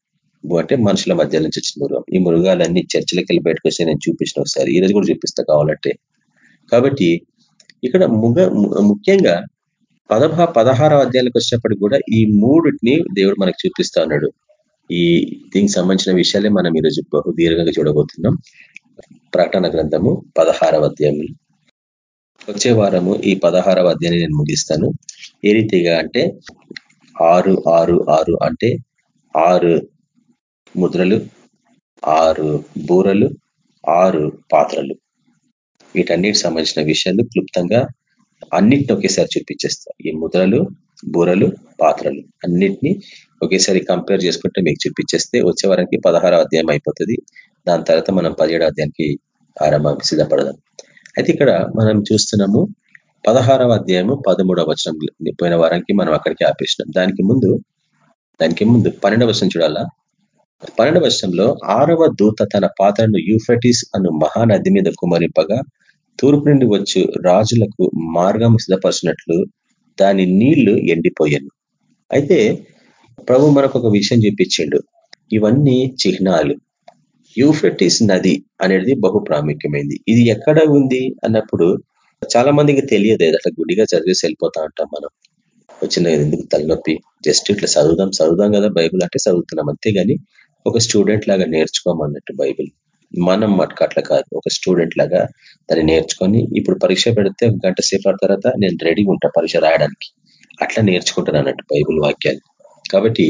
అంటే మనుషుల మధ్య నుంచి వచ్చిన మృగం. ఈ మృగాలన్నీ చర్చలకి వెళ్ళి బయటకు వస్తే నేను చూపించిన ఒకసారి. ఈ రోజు కూడా చూపిస్తా కావాలంటే. కాబట్టి ఇక్కడ ముగ ముఖ్యంగా పదహ పదహారవ అధ్యాయాలకు వచ్చేటప్పటికి కూడా ఈ మూడుని దేవుడు మనకు చూపిస్తా ఉన్నాడు. ఈ దీనికి సంబంధించిన విషయాలే మనం ఈరోజు బహు దీర్ఘంగా చూడబోతున్నాం. ప్రకటన గ్రంథము పదహారవ అధ్యాయంలో వచ్చే వారము ఈ పదహారవ అధ్యాయాన్ని నేను ముగిస్తాను. ఏ రీతిగా అంటే ఆరు ఆరు ఆరు అంటే ఆరు ముద్రలు ఆరు బూరలు ఆరు పాత్రలు. వీటన్నిటి సంబంధించిన విషయాలు క్లుప్తంగా అన్నిటిని ఒకేసారి చూపించేస్తా. ఈ ముద్రలు బూరలు పాత్రలు అన్నిటినీ ఒకేసారి కంపేర్ చేసుకుంటే మీకు చూపించేస్తే వచ్చే వారానికి పదహారవ అధ్యాయం అయిపోతుంది. దాని తర్వాత మనం పదిహేడో అధ్యాయానికి ఆరంభం సిద్ధపడదాం అయితే ఇక్కడ మనం చూస్తున్నాము పదహారవ అధ్యాయము పదమూడవ వచనం పోయిన వారానికి మనం అక్కడికి ఆపేసినాం. దానికి ముందు దానికి ముందు పన్నెండవ వచనం చూడాలా? పన్నెండవ వర్షంలో ఆరవ దూత తన పాత్రను యూఫెటిస్ అను మహానది మీద కుమరింపగా తూర్పు నుండి వచ్చు రాజులకు మార్గం సిద్ధపరిచినట్లు దాని నీళ్ళు ఎండిపోయాను అయితే ప్రభు మనకు ఒక విషయం చూపించిండు. ఇవన్నీ చిహ్నాలు. యూఫ్రటిస్ నది అనేది బహు ప్రాముఖ్యమైంది. ఇది ఎక్కడ ఉంది అన్నప్పుడు చాలా మందికి తెలియదు. అట్లా గుడిగా చదివేసి వెళ్ళిపోతా ఉంటాం మనం. వచ్చిన ఎందుకు తలనొప్పి? జస్ట్ ఇట్లా చదువుదాం చదువుదాం కదా బైబుల్ అంటే చదువుతున్నాం అంతేగాని ఒక స్టూడెంట్ లాగా నేర్చుకోమన్నట్టు బైబిల్. మనం మటుకు అట్లా కాదు. ఒక స్టూడెంట్ లాగా దాన్ని నేర్చుకొని ఇప్పుడు పరీక్ష పెడితే ఒక గంట సేపు తర్వాత నేను రెడీగా ఉంటా పరీక్ష రాయడానికి. అట్లా నేర్చుకుంటాను అన్నట్టు బైబుల్ వాక్యాలు. కాబట్టి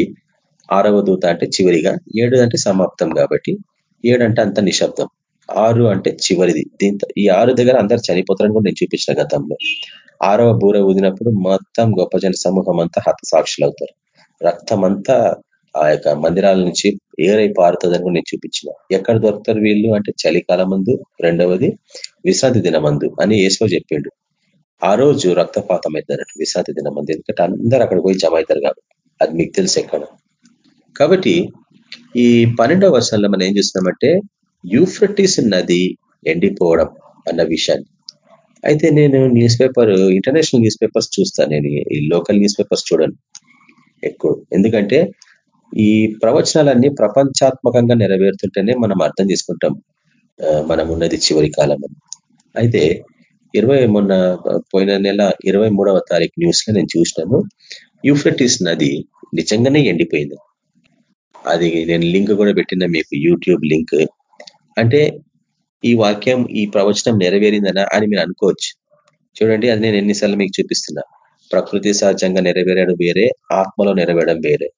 ఆరవ దూత అంటే చివరిగా ఏడు అంటే సమాప్తం కాబట్టి ఏడు అంటే అంత నిశ్శబ్దం. ఆరు అంటే చివరిది. దీంతో ఈ ఆరు దగ్గర అందరు చనిపోతారని కూడా నేను చూపించిన గతంలో. ఆరవ బూర ఊదినప్పుడు మొత్తం గొప్ప జన సమూహం అంతా హత సాక్షులు అవుతారు రక్తమంతా ఆ యొక్క మందిరాల నుంచి ఏరై పారుతుందని కూడా నేను చూపించిన. ఎక్కడ దొరుకుతారు వీళ్ళు అంటే చలికాలం మందు రెండవది విశ్రాంతి దినమందు అని ఏసో చెప్పిండు. ఆ రోజు రక్తపాతం అవుతారట విశ్రాంతి దినమందు ఎందుకంటే అందరూ అక్కడ పోయి జమ అవుతారు కాబట్టి. అది మీకు తెలుసు ఎక్కడ. కాబట్టి ఈ పన్నెండవ వర్షంలో మనం ఏం చూస్తున్నామంటే యూఫ్రటిస్ నది ఎండిపోవడం అన్న విషయాన్ని. అయితే నేను newspaper international newspapers చూస్తాను నేను ఈ లోకల్ న్యూస్ పేపర్స్ చూడను ఎక్కువ. ఎందుకంటే ఈ ప్రవచనాలన్నీ ప్రపంచాత్మకంగా నెరవేరుతుంటేనే మనం అర్థం చేసుకుంటాం. మనం ఉన్నది చివరి కాలం అని. అయితే ఇరవై మొన్న పోయిన నెల ఇరవై మూడవ తారీఖు న్యూస్లో నేను చూసినాను. యూఫ్రటిస్ నది నిజంగానే ఎండిపోయింది. అది నేను లింక్ కూడా పెట్టిన మీకు యూట్యూబ్ లింక్. అంటే ఈ వాక్యం ఈ ప్రవచనం నెరవేరిందనా అని మీరు అనుకోవచ్చు. చూడండి అది నేను ఎన్నిసార్లు మీకు చూపిస్తున్నా. ప్రకృతి సహజంగా నెరవేరడం వేరే ఆత్మలో నెరవేరడం వేరే.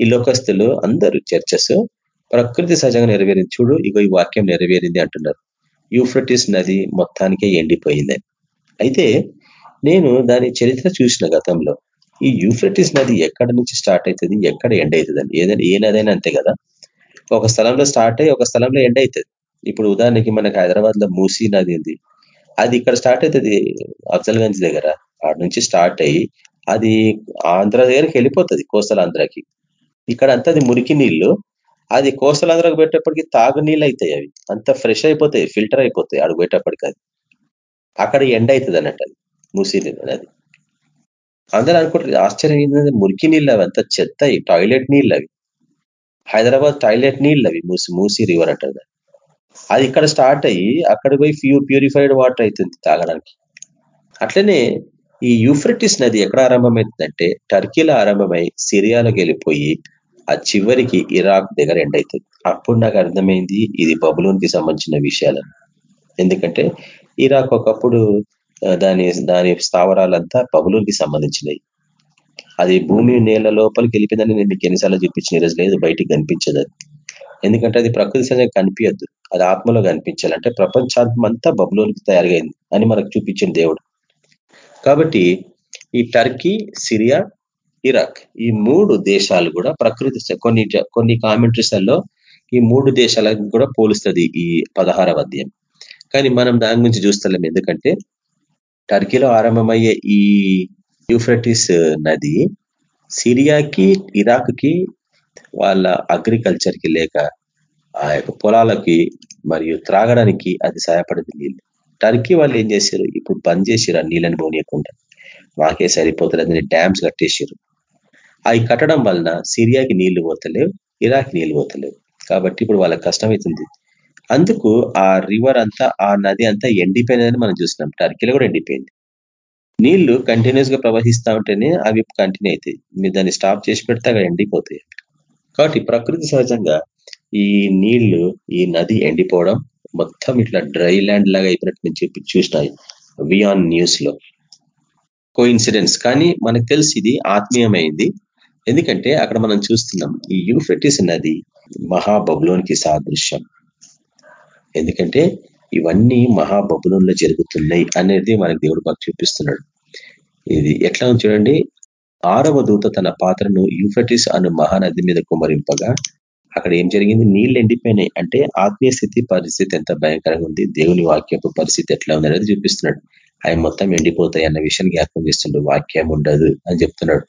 ఈ లోకస్తులు అందరూ చర్చస్ ప్రకృతి సహజంగా నెరవేరింది. చూడు ఇగో ఈ వాక్యం నెరవేరింది అంటున్నారు. యూఫ్రటిస్ నది మొత్తానికే ఎండిపోయింది. అయితే నేను దాని చరిత్ర చూసిన గతంలో ఈ యూఫ్రటిస్ నది ఎక్కడ నుంచి స్టార్ట్ అవుతుంది? ఎక్కడ ఎండ్ అవుతుంది ఏదైనా ఏ నదైనా అంతే కదా? ఒక స్థలంలో స్టార్ట్ అయ్యి ఒక స్థలంలో ఎండ్ అవుతుంది. ఇప్పుడు ఉదాహరణకి మనకి హైదరాబాద్లో మూసీ నది ఉంది. అది ఇక్కడ స్టార్ట్ అవుతుంది అఫ్జల్గంజ్ దగ్గర. ఆడ నుంచి స్టార్ట్ అయ్యి అది ఆంధ్ర దగ్గరికి వెళ్ళిపోతుంది కోస్తల ఆంధ్రాకి. ఇక్కడ అంతా మురికి నీళ్ళు అది కోస్తల ఆంధ్రకు పెట్టేప్పటికి తాగు అవుతాయి అవి. అంత ఫ్రెష్ అయిపోతాయి ఫిల్టర్ అయిపోతాయి అడుగు పెట్టేప్పటికి అది. అక్కడ ఎండ్ అవుతుంది అన్నట్టు అది మూసీ అది అందరూ అనుకుంటారు ఆశ్చర్యం ఏంటంటే మురికి నీళ్ళు అవి అంత చెత్త టాయిలెట్ నీళ్ళు అవి. హైదరాబాద్ టాయిలెట్ నీళ్ళు అవి మూసి మూసి రివర్ అంటారు అది ఇక్కడ స్టార్ట్ అయ్యి అక్కడ పోయి ఫ్యూ ప్యూరిఫైడ్ వాటర్ అవుతుంది తాగడానికి. అట్లనే ఈ యూఫ్రటిస్ నది ఎక్కడ ఆరంభమవుతుందంటే టర్కీలో ఆరంభమై సిరియాలోకి వెళ్ళిపోయి ఆ చివరికి ఇరాక్ దగ్గర ఎండ్ అవుతుంది అప్పుడు నాకు అర్థమైంది ఇది బబులోన్కి సంబంధించిన విషయాలు. ఎందుకంటే ఇరాక్ ఒకప్పుడు దాని దాని స్థావరాలంతా బబులోన్కి సంబంధించినవి అది భూమి నేల లోపలికి వెళ్ళిపోయిందని నేను మీకు ఎన్నిసార్లు చూపించిన ఈరోజు లేదు బయటికి కనిపించదు ఎందుకంటే అది ప్రకృతి సహజంగా కనిపించద్దు అది ఆత్మలో కనిపించాలి. అంటే ప్రపంచాత్మ అంతా బబులోనికి తయారైంది అని మనకు చూపించిన దేవుడు. కాబట్టి ఈ టర్కీ సిరియా ఇరాక్. ఈ మూడు దేశాలు కూడా ప్రకృతి కొన్ని కొన్ని కామెంట్రీస్లలో ఈ మూడు దేశాలకు కూడా పోలుస్తుంది ఈ పదహారవ అధ్యాయం. కానీ మనం దాని గురించి చూస్తలేం. ఎందుకంటే టర్కీలో ఆరంభమయ్యే ఈ యూఫ్రటిస్ నది సిరియాకి ఇరాక్కి వాళ్ళ అగ్రికల్చర్కి లేక ఆ యొక్క పొలాలకి మరియు త్రాగడానికి అది సహాయపడింది నీళ్ళు. టర్కీ వాళ్ళు ఏం చేశారు? ఇప్పుడు బంద్ చేసారు ఆ నీళ్ళని పోనీయకుండా. మాకే సరిపోతలేదని డ్యామ్స్ కట్టేసారు అవి కట్టడం వలన సిరియాకి నీళ్ళు పోతలేవు ఇరాక్ నీళ్ళు పోతలేవు. కాబట్టి ఇప్పుడు వాళ్ళకి కష్టమవుతుంది అందుకు ఆ రివర్ అంతా ఆ నది అంతా ఎండిపోయినదని మనం చూసినాం టర్కీలో కూడా ఎండిపోయింది. నీళ్ళు కంటిన్యూస్గా ప్రవహిస్తూ ఉంటేనే అవి కంటిన్యూ అవుతాయి. మీరు దాన్ని స్టాప్ చేసి పెడితే అక్కడ ఎండిపోతాయి. కాబట్టి ప్రకృతి సహజంగా ఈ నీళ్ళు ఈ నది ఎండిపోవడం మొత్తం ఇట్లా డ్రై ల్యాండ్ లాగా అయిపోయినట్టు నేను చెప్పి చూసినాయి వియాన్ న్యూస్లో. కో కానీ మనకు తెలిసి ఇది ఆత్మీయమైంది. ఎందుకంటే అక్కడ మనం చూస్తున్నాం ఈ యూఫ్రెటిస్ నది మహాబబులోనికి సాదృశ్యం. ఎందుకంటే ఇవన్నీ మహాబబులంలో జరుగుతున్నాయి అనేది మనకి దేవుడు మాకు చూపిస్తున్నాడు. ఇది ఎట్లా చూడండి. ఆరవ దూత తన పాత్రను యూఫ్రటిస్ అను మహానది మీద కుమరింపగా అక్కడ ఏం జరిగింది? నీళ్ళు ఎండిపోయినాయి. అంటే ఆత్మీయ స్థితి పరిస్థితి ఎంత భయంకరంగా ఉంది? దేవుని వాక్యపు పరిస్థితి ఎట్లా ఉంది అనేది చూపిస్తున్నాడు. అవి మొత్తం ఎండిపోతాయి అన్న విషయాన్ని జ్ఞాపకం చేస్తుండడు వాక్యం ఉండదు అని చెప్తున్నాడు.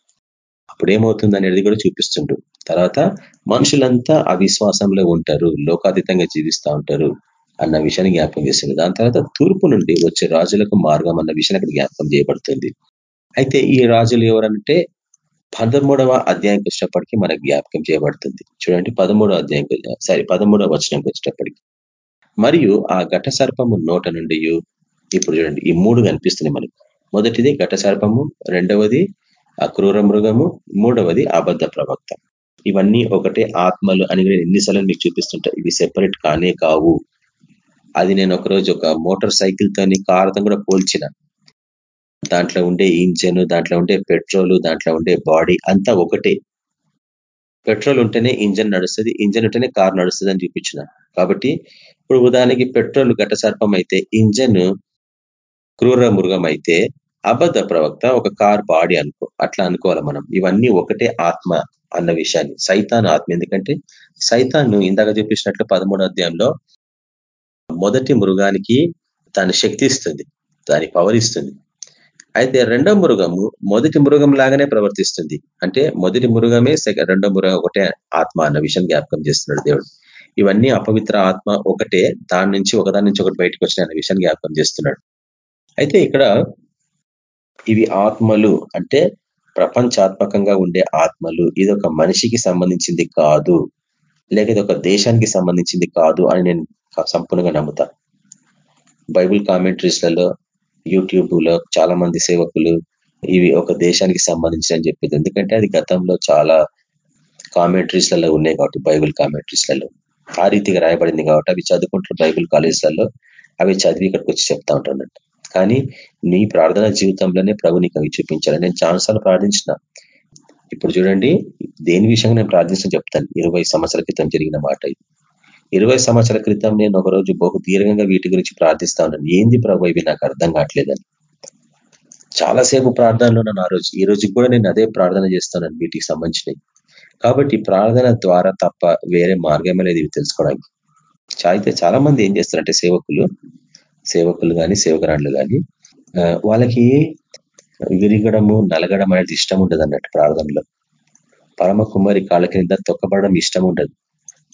అప్పుడు ఏమవుతుంది అనేది కూడా చూపిస్తుండు. తర్వాత మనుషులంతా అవిశ్వాసంలో ఉంటారు లోకాతీతంగా జీవిస్తూ ఉంటారు అన్న విషయాన్ని జ్ఞాపకం చేస్తుంది దాని తర్వాత తూర్పు నుండి వచ్చే రాజులకు మార్గం అన్న విషయాన్ని అక్కడ జ్ఞాపకం చేయబడుతుంది. అయితే ఈ రాజులు ఎవరంటే పదమూడవ అధ్యాయంకి వచ్చేటప్పటికి మనకు జ్ఞాపకం చేయబడుతుంది. చూడండి పదమూడవ అధ్యాయం సారీ పదమూడవ వచనంకి వచ్చేటప్పటికి. మరియు ఆ ఘట సర్పము నోట నుండి ఇప్పుడు చూడండి ఈ మూడు కనిపిస్తున్నాయి మనకి. మొదటిది ఘట సర్పము రెండవది ఆ క్రూర మృగము మూడవది అబద్ధ ప్రవక్త. ఇవన్నీ ఒకటే ఆత్మలు అని నేను ఎన్నిసార్లు మీకు చూపిస్తుంటా. ఇవి సెపరేట్ కానే కావు. అది నేను ఒకరోజు ఒక మోటార్ సైకిల్ తోని కారుతో కూడా పోల్చిన. దాంట్లో ఉండే ఇంజన్ దాంట్లో ఉండే పెట్రోల్ దాంట్లో ఉండే బాడీ అంతా ఒకటే. పెట్రోల్ ఉంటేనే ఇంజన్ నడుస్తుంది ఇంజన్ ఉంటేనే కార్ నడుస్తుంది అని చూపించిన. కాబట్టి ఇప్పుడు ఉదాహరణకి పెట్రోల్ ఘట సర్పం అయితే ఇంజన్ క్రూర మృగం అయితే అబద్ధ ప్రవక్త ఒక కార్ బాడీ అనుకో అట్లా అనుకోవాలి మనం. ఇవన్నీ ఒకటే ఆత్మ అన్న విషయాన్ని. సైతాన్ ఆత్మ. ఎందుకంటే సైతాన్ను ఇందాక చూపించినట్లు పదమూడో అధ్యాయంలో మొదటి మృగానికి దాని శక్తి ఇస్తుంది దాని పవర్ ఇస్తుంది. అయితే రెండో మృగము మొదటి మృగం లాగానే ప్రవర్తిస్తుంది. అంటే మొదటి మృగమే రెండో మృగం ఒకటే ఆత్మ అన్న విషయం జ్ఞాపకం చేస్తున్నాడు దేవుడు. ఇవన్నీ అపవిత్ర ఆత్మ ఒకటే దాని నుంచి ఒకదాని నుంచి ఒకటి బయటకు వచ్చిన అన్న విషయాన్ని జ్ఞాపకం చేస్తున్నాడు. అయితే ఇక్కడ ఇవి ఆత్మలు. అంటే ప్రపంచాత్మకంగా ఉండే ఆత్మలు. ఇది ఒక మనిషికి సంబంధించింది కాదు. లేక ఇది ఒక దేశానికి సంబంధించింది కాదు అని నేను సంపూర్ణంగా నమ్ముతా. బైబుల్ కామెంటరీస్లలో యూట్యూబ్లో చాలా మంది సేవకులు ఇవి ఒక దేశానికి సంబంధించిన అని చెప్పేది. ఎందుకంటే అది గతంలో చాలా కామెంటరీస్లలో ఉన్నాయి కాబట్టి బైబుల్ కామెంటరీస్లలో. ఆ రీతిగా రాయబడింది కాబట్టి అవి చదువుకుంటారు బైబుల్ కాలేజ్లలో అవి చదివి ఇక్కడికి వచ్చి చెప్తా ఉంటానట్టు కానీ నీ ప్రార్థన జీవితంలోనే ప్రభు నీకు అవి చూపించాలి నేను చాలాసార్లు ప్రార్థించిన. ఇప్పుడు చూడండి దేని విషయంగా నేను ప్రార్థించిన చెప్తాను. ఇరవై సంవత్సరాల క్రితం జరిగిన మాట ఇది. ఇరవై సంవత్సరాల క్రితం నేను ఒకరోజు బహు దీర్ఘంగా వీటి గురించి ప్రార్థిస్తా ఉన్నాను. ఏంది ప్రభు ఇవి? నాకు అర్థం కావట్లేదని. చాలాసేపు ప్రార్థనలో ఉన్నాను ఆ రోజు. ఈ రోజు కూడా నేను అదే ప్రార్థన చేస్తాను వీటికి సంబంధించినవి. కాబట్టి ప్రార్థన ద్వారా తప్ప వేరే మార్గమే లేదు ఇవి తెలుసుకోవడానికి. అయితే చాలా మంది ఏం చేస్తారంటే సేవకులు సేవకులు కానీ సేవకురాళ్ళు కానీ వాళ్ళకి విరిగడము నలగడం అనేది ఇష్టం ఉండదు అన్నట్టు ప్రార్థనలో. పరమ కుమారి కాళ్ళ కింద తొక్కబడడం ఇష్టం ఉండదు.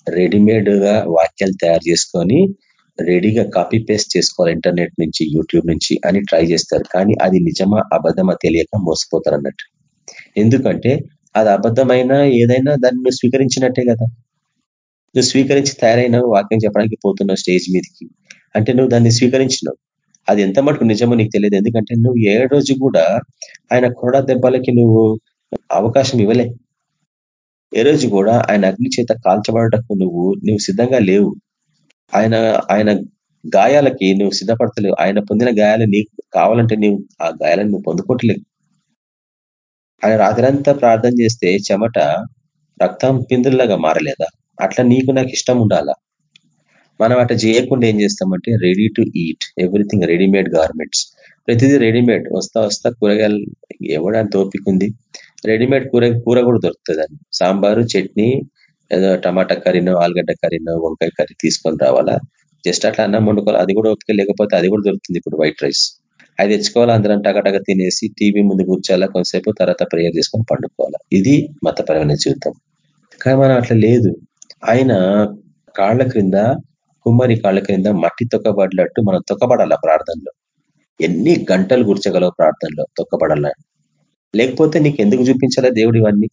రెడీమేడ్గా వాక్యాలు తయారు చేసుకొని రెడీగా కాపీ పేస్ట్ చేసుకోవాలి ఇంటర్నెట్ నుంచి యూట్యూబ్ నుంచి అని ట్రై చేస్తారు. కానీ అది నిజమా అబద్ధమా తెలియక మోసపోతారు అన్నట్టు. ఎందుకంటే అది అబద్ధమైన ఏదైనా దాన్ని నువ్వు స్వీకరించినట్టే కదా. నువ్వు స్వీకరించి తయారైన వాక్యం చెప్పడానికి పోతున్నావు స్టేజ్ మీదకి. అంటే నువ్వు దాన్ని స్వీకరించినావు. అది ఎంత మటుకు నిజమో నీకు తెలియదు. ఎందుకంటే నువ్వు ఏ రోజు కూడా ఆయన కొరడా దెబ్బలకి నువ్వు అవకాశం ఇవ్వలే. ఏ రోజు కూడా ఆయన అగ్ని చేత కాల్చబడటకు నువ్వు నువ్వు సిద్ధంగా లేవు. ఆయన ఆయన గాయాలకి నువ్వు సిద్ధపడతలేవు. ఆయన పొందిన గాయాలు నీకు కావాలంటే నీవు ఆ గాయాలను నువ్వు పొందుకోవట్లేవు ఆయన రాత్రంతా ప్రార్థన చేస్తే చెమట రక్తం పిందుల్లాగా మారలేదా? అట్లా నీకు నాకు ఇష్టం ఉండాలా? మనం అట్లా చేయకుండా ఏం చేస్తామంటే ready to eat everything readymade garments ప్రతిదీ రెడీమేడ్ వస్తా వస్తా కూరగాయలు ఎవడానికి తోపికుంది రెడీమేడ్ కూర కూర కూడా దొరుకుతుంది సాంబారు చట్నీ ఏదో టమాటా కర్రీనో ఆలుగడ్డ కర్రీనో వంకాయ కర్రీ తీసుకొని రావాలా? జస్ట్ అట్లా అన్నం వండుకోవాలి? అది కూడా ఓపిక లేకపోతే అది కూడా దొరుకుతుంది ఇప్పుడు వైట్ రైస్ అది తెచ్చుకోవాలి అందరం టగటగ తినేసి టీవీ ముందు కూర్చోాలా కొంతసేపు తర్వాత ప్రేయర్ చేసుకొని పండుకోవాలా? ఇది మతపరమైన జీవితం. కానీ మనం అట్లా లేదు. ఆయన కాళ్ళ క్రింద కుమ్మరి కాళ్ళ క్రింద మట్టి తొక్కబడినట్టు మనం తొక్కబడాల ప్రార్థనలో? ఎన్ని గంటలు కూర్చోగలవు ప్రార్థనలో తొక్కబడాల? లేకపోతే నీకు ఎందుకు చూపించాలా దేవుడు ఇవన్నీ?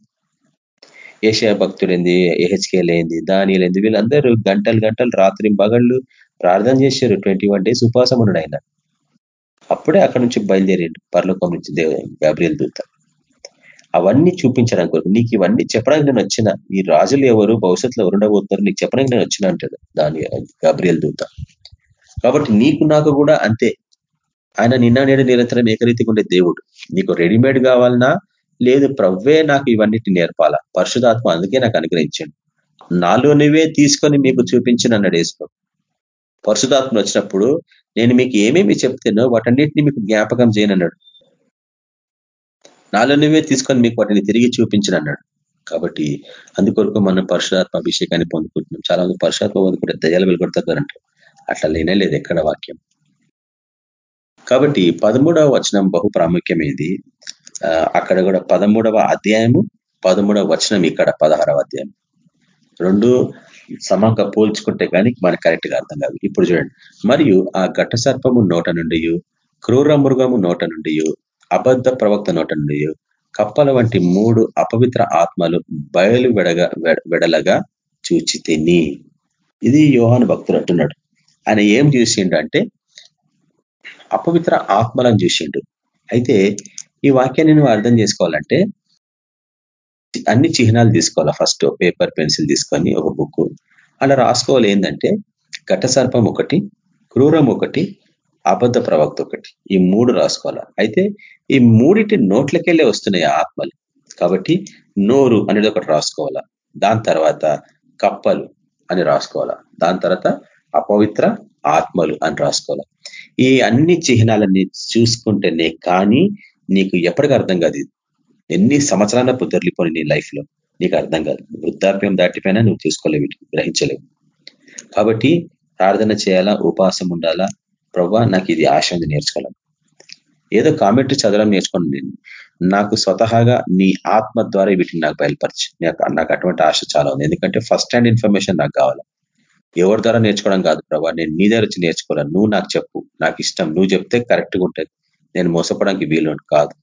ఏషియా భక్తుడేంది ఏహెచ్కేల్ ఏంది దానిలేంది వీళ్ళందరూ గంటలు గంటలు రాత్రి పగళ్ళు ప్రార్థన చేశారు. ట్వంటీ వన్ డేస్ ఉపవాసం ఆయన. అప్పుడే అక్కడి నుంచి బయలుదేరాడు పర్లోకం నుంచి దేవ గబ్రిల్ దూత. అవన్నీ చూపించడానికి కొరకు. నీకు ఇవన్నీ చెప్పడానికి నేను వచ్చిన ఈ రాజులు ఎవరు భవిష్యత్తులో ఎవరు ఉండబోతున్నారు నీకు చెప్పడానికి నేను వచ్చిన అంటాడు దాని గబ్రియల్ దూత. కాబట్టి నీకు నాకు కూడా అంతే. ఆయన నిన్న నేడు నిరంతరం ఏకరీతిగా ఉండే దేవుడు. నీకు రెడీమేడ్ కావాలన్నా లేదు ప్రవ్వే నాకు ఇవన్నిటి నేర్పాలా? పరిశుధాత్మ అందుకే నాకు అనుగ్రహించండి. నాలోనివే తీసుకొని మీకు చూపించిన అన్నాడు వేసుకో పరిశుధాత్మ వచ్చినప్పుడు నేను మీకు ఏమేమి చెప్తానో వాటన్నిటిని మీకు జ్ఞాపకం చేయనన్నాడు. నాలో నువ్వే తీసుకొని మీకు వాటిని తిరిగి చూపించిన అన్నాడు. కాబట్టి అందుకొరకు మనం పరశురాత్మ అభిషేకాన్ని పొందుకుంటున్నాం. చాలా మంది పరశురాత్మ పొందుకుంటే దయాలు వెలుగొడతారు అంటారు అట్లా లేనే లేదు ఎక్కడ వాక్యం. కాబట్టి పదమూడవ వచనం బహు ప్రాముఖ్యమైంది అక్కడ కూడా పదమూడవ అధ్యాయము పదమూడవ వచనం ఇక్కడ పదహారవ అధ్యాయం. రెండు సమంగా పోల్చుకుంటే కానీ మనకు కరెక్ట్గా అర్థం కాదు. ఇప్పుడు చూడండి. మరియు ఆ ఘట్ట సర్పము నోట నుండి క్రూర మృగము నోట నుండి అబద్ధ ప్రవక్త నోట నుండి కప్పల వంటి మూడు అపవిత్ర ఆత్మలు బయలు వెడగ వెడలగా చూచి తిని ఇది యోహాను భక్తులు అంటున్నాడు. ఆయన ఏం చూసిండు అంటే అపవిత్ర ఆత్మలను చూసిండు. అయితే ఈ వాక్యాన్ని నువ్వు అర్థం చేసుకోవాలంటే అన్ని చిహ్నాలు తీసుకోవాలా ఫస్ట్. పేపర్ పెన్సిల్ తీసుకొని ఒక బుక్ అలా రాసుకోవాలి ఏంటంటే ఘటసర్పం ఒకటి క్రూరం ఒకటి అబద్ధ ప్రవక్త ఒకటి. ఈ మూడు రాసుకోవాలా. అయితే ఈ మూడింటి నోట్లకెళ్ళే వస్తున్నాయి ఆత్మలు. కాబట్టి నోరు అనేది ఒకటి రాసుకోవాలా. దాని తర్వాత కప్పలు అని రాసుకోవాలా. దాని తర్వాత అపవిత్ర ఆత్మలు అని రాసుకోవాలా. ఈ అన్ని చిహ్నాలన్నీ చూసుకుంటేనే కానీ నీకు ఎప్పటికీ అర్థం కాదు ఎన్ని సంవత్సరాల పొద్దుర్లిపోయి నీ లైఫ్లో నీకు అర్థం కాదు. వృద్ధాప్యం దాటిపోయినా నువ్వు చూసుకోలేవు గ్రహించలేవు. కాబట్టి ప్రార్థన చేయాలా? ఉపాసం ఉండాలా? ప్రవ్వా నాకు ఇది ఆశ ఉంది నేర్చుకోవాలి ఏదో కామెంట్ చదవడం నేర్చుకోండి నేను. నాకు స్వతహాగా నీ ఆత్మ ద్వారా వీటిని నాకు బయలుపరిచి. నాకు అటువంటి ఆశ చాలా ఉంది. ఎందుకంటే ఫస్ట్ హ్యాండ్ ఇన్ఫర్మేషన్ నాకు కావాలి. ఎవరి ద్వారా నేర్చుకోవడం కాదు ప్రభా. నేను నీ దగ్గర వచ్చి నేర్చుకోవాలి. నువ్వు నాకు చెప్పు. నాకు ఇష్టం. నువ్వు చెప్తే కరెక్ట్గా ఉంటుంది. నేను మోసపోవడానికి వీలు కాదు.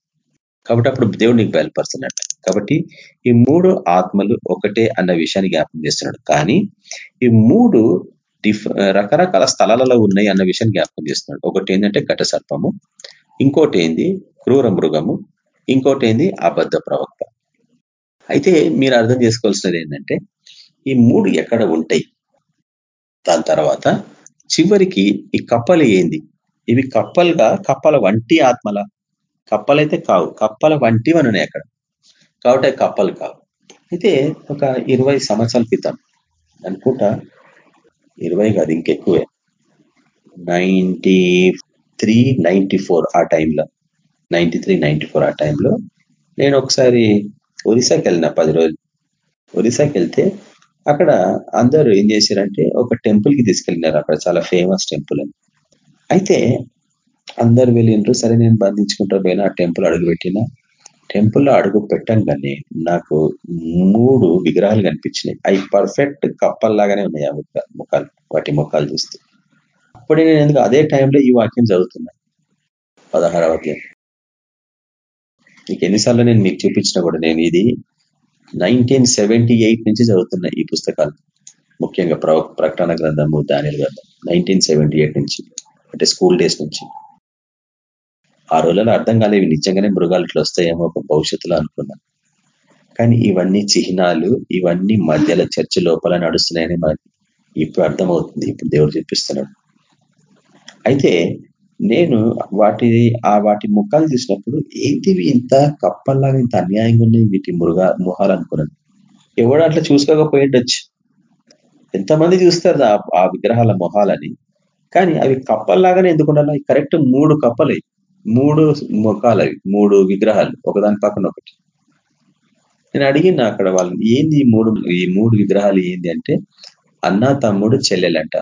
కాబట్టి అప్పుడు దేవుడు నీకు బయలుపరుస్తున్నట్టు కాబట్టి ఈ మూడు ఆత్మలు ఒకటే అన్న విషయాన్ని జ్ఞాపకం చేస్తున్నాడు. కానీ ఈ మూడు రకరకాల స్థలాలలో ఉన్నాయి అన్న విషయాన్ని జ్ఞాపకం చేస్తున్నాడు. ఒకటి ఏంటంటే ఘట సర్పము ఇంకోటి ఏంది క్రూర మృగము. ఇంకోటి ఏంది అబద్ధ ప్రవక్త. అయితే మీరు అర్థం చేసుకోవాల్సినది ఏంటంటే ఈ మూడు ఎక్కడ ఉంటాయి? దాని తర్వాత చివరికి ఈ కప్పలు ఏంది? ఇవి కప్పలుగా కప్పల వంటి ఆత్మల. కప్పలైతే కావు. కప్పల వంటివి ఉన్నాయి అక్కడ. కాబట్టి కప్పలు కావు. అయితే ఒక ఇరవై సంవత్సరాల క్రితం అనుకుంటా ఇరవై కాదు ఇంకెక్కువే. నైంటీ త్రీ నైంటీ ఫోర్ ఆ టైంలో నైంటీ త్రీ నైంటీ ఫోర్ ఆ టైంలో నేను ఒకసారి ఒరిస్సాకి వెళ్ళిన పది రోజులు. ఒరిస్సాకి వెళ్తే అక్కడ అందరూ ఏం చేశారంటే ఒక టెంపుల్కి తీసుకెళ్ళినారు అక్కడ చాలా ఫేమస్ టెంపుల్ అని. అయితే అందరు వెళ్ళిండ్రు సరే నేను బంధించుకుంటా పోయినా ఆ టెంపుల్ అడుగు పెట్టిన. టెంపుల్లో అడుగు పెట్టంగానే నాకు మూడు విగ్రహాలు కనిపించినాయి. అవి పర్ఫెక్ట్ కప్పల్లాగానే ఉన్నాయి ఆ ముఖాలు వాటి ముఖాలు చూస్తే. అప్పుడే నేను ఎందుకు అదే టైంలో ఈ వాక్యం చదువుతున్నా? పదహారవ అధ్యాయం. నీకు ఎన్నిసార్లు నేను మీకు చూపించిన కూడా నేను ఇది నైన్టీన్ సెవెంటీ ఎయిట్ నుంచి చదువుతున్న ఈ పుస్తకాలు. ముఖ్యంగా ప్రకటన గ్రంథము దాని గ్రంథం. నైన్టీన్ సెవెంటీ ఎయిట్ నుంచి అంటే స్కూల్ డేస్ నుంచి. ఆ రోజుల్లో అర్థం కాలేవి నిజంగానే మృగాలు ఇట్లా వస్తాయేమో ఒక భవిష్యత్తులో అనుకున్నాను కానీ ఇవన్నీ చిహ్నాలు ఇవన్నీ మధ్యలో చర్చ లోపల నడుస్తున్నాయని మనకి ఇప్పుడు అర్థమవుతుంది. ఇప్పుడు దేవుడు చూపిస్తున్నాడు. అయితే నేను వాటి ఆ వాటి ముఖాలు చూసినప్పుడు ఏంటివి ఇంత కప్పల్లాగా ఇంత అన్యాయంగా ఉన్నాయి వీటి మృగా ముఖాలు అనుకున్నాను. ఎవడు అట్లా చూసుకోకపోయిండొచ్చు ఎంతమంది చూస్తారు ఆ విగ్రహాల మొహాలని. కానీ అవి కప్పల్లాగానే ఎందుకుండాలి కరెక్ట్ మూడు కప్పలు. మూడు ముఖాలు అవి మూడు విగ్రహాలు ఒకదాని పక్కన ఒకటి. నేను అడిగిన అక్కడ వాళ్ళని ఏంది ఈ మూడు ఈ మూడు విగ్రహాలు ఏంది అంటే అన్న తమ్ముడు చెల్లెలంట.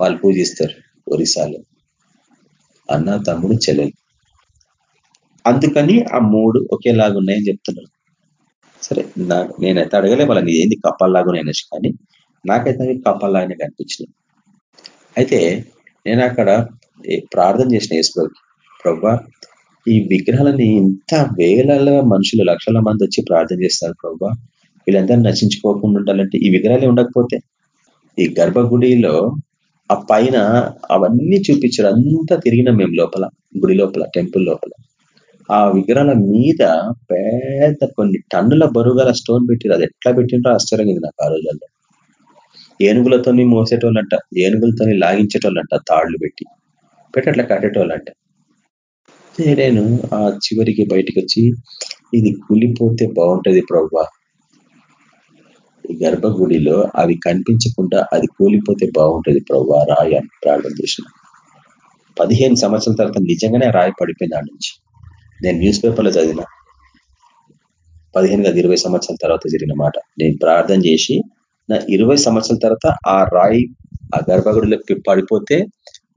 వాళ్ళు పూజిస్తారు. ఒరిస్సాలో. అన్న తమ్ముడు చెల్లెలు. అందుకని ఆ మూడు ఒకేలాగా ఉన్నాయని చెప్తున్నారు. సరే నా నేనైతే అడగలే వాళ్ళని ఏంది కప్పల్లాగున్నాయి కానీ నాకైతే అవి కప్పల్లాగానే కనిపించినాయి. అయితే నేను అక్కడ ప్రార్థన చేసిన యేసుప్రభుకి ప్రభా ఈ విగ్రహాలని ఇంత వేల మనుషులు లక్షల మంది వచ్చి ప్రార్థన చేస్తారు ప్రభా. వీళ్ళందరూ నశించుకోకుండా ఉండాలంటే ఈ విగ్రహాలే ఉండకపోతే ఈ గర్భగుడిలో ఆ పైన అవన్నీ చూపించారు అంతా తిరిగిన మేము లోపల గుడి లోపల టెంపుల్ లోపల. ఆ విగ్రహాల మీద పెద్ద కొన్ని టన్నుల బరువుగల స్టోన్ పెట్టిరు అది ఎట్లా పెట్టినో ఆశ్చర్యంగా ఇది నాకు ఆ రోజుల్లో. ఏనుగులతోని మోసేటోళ్ళంట ఏనుగులతోని లాగించేటోళ్ళంట తాళ్ళు పెట్టి. పెట్టి అట్లా కట్టేటోళ్ళంట నేను ఆ చివరికి బయటకు వచ్చి ఇది కూలిపోతే బాగుంటది ప్రభా గర్భగుడిలో అవి కనిపించకుండా అది కూలిపోతే బాగుంటది ప్రభు రాయి అని ప్రార్థన చేసిన. పదిహేను సంవత్సరాల తర్వాత నిజంగానే రాయి పడిపోయింది ఆ నుంచి. నేను న్యూస్ పేపర్లో చదివిన. పదిహేను కాదు ఇరవై సంవత్సరాల తర్వాత జరిగిన మాట. నేను ప్రార్థన చేసి నా ఇరవై సంవత్సరాల తర్వాత ఆ రాయి ఆ గర్భగుడిలోకి పడిపోతే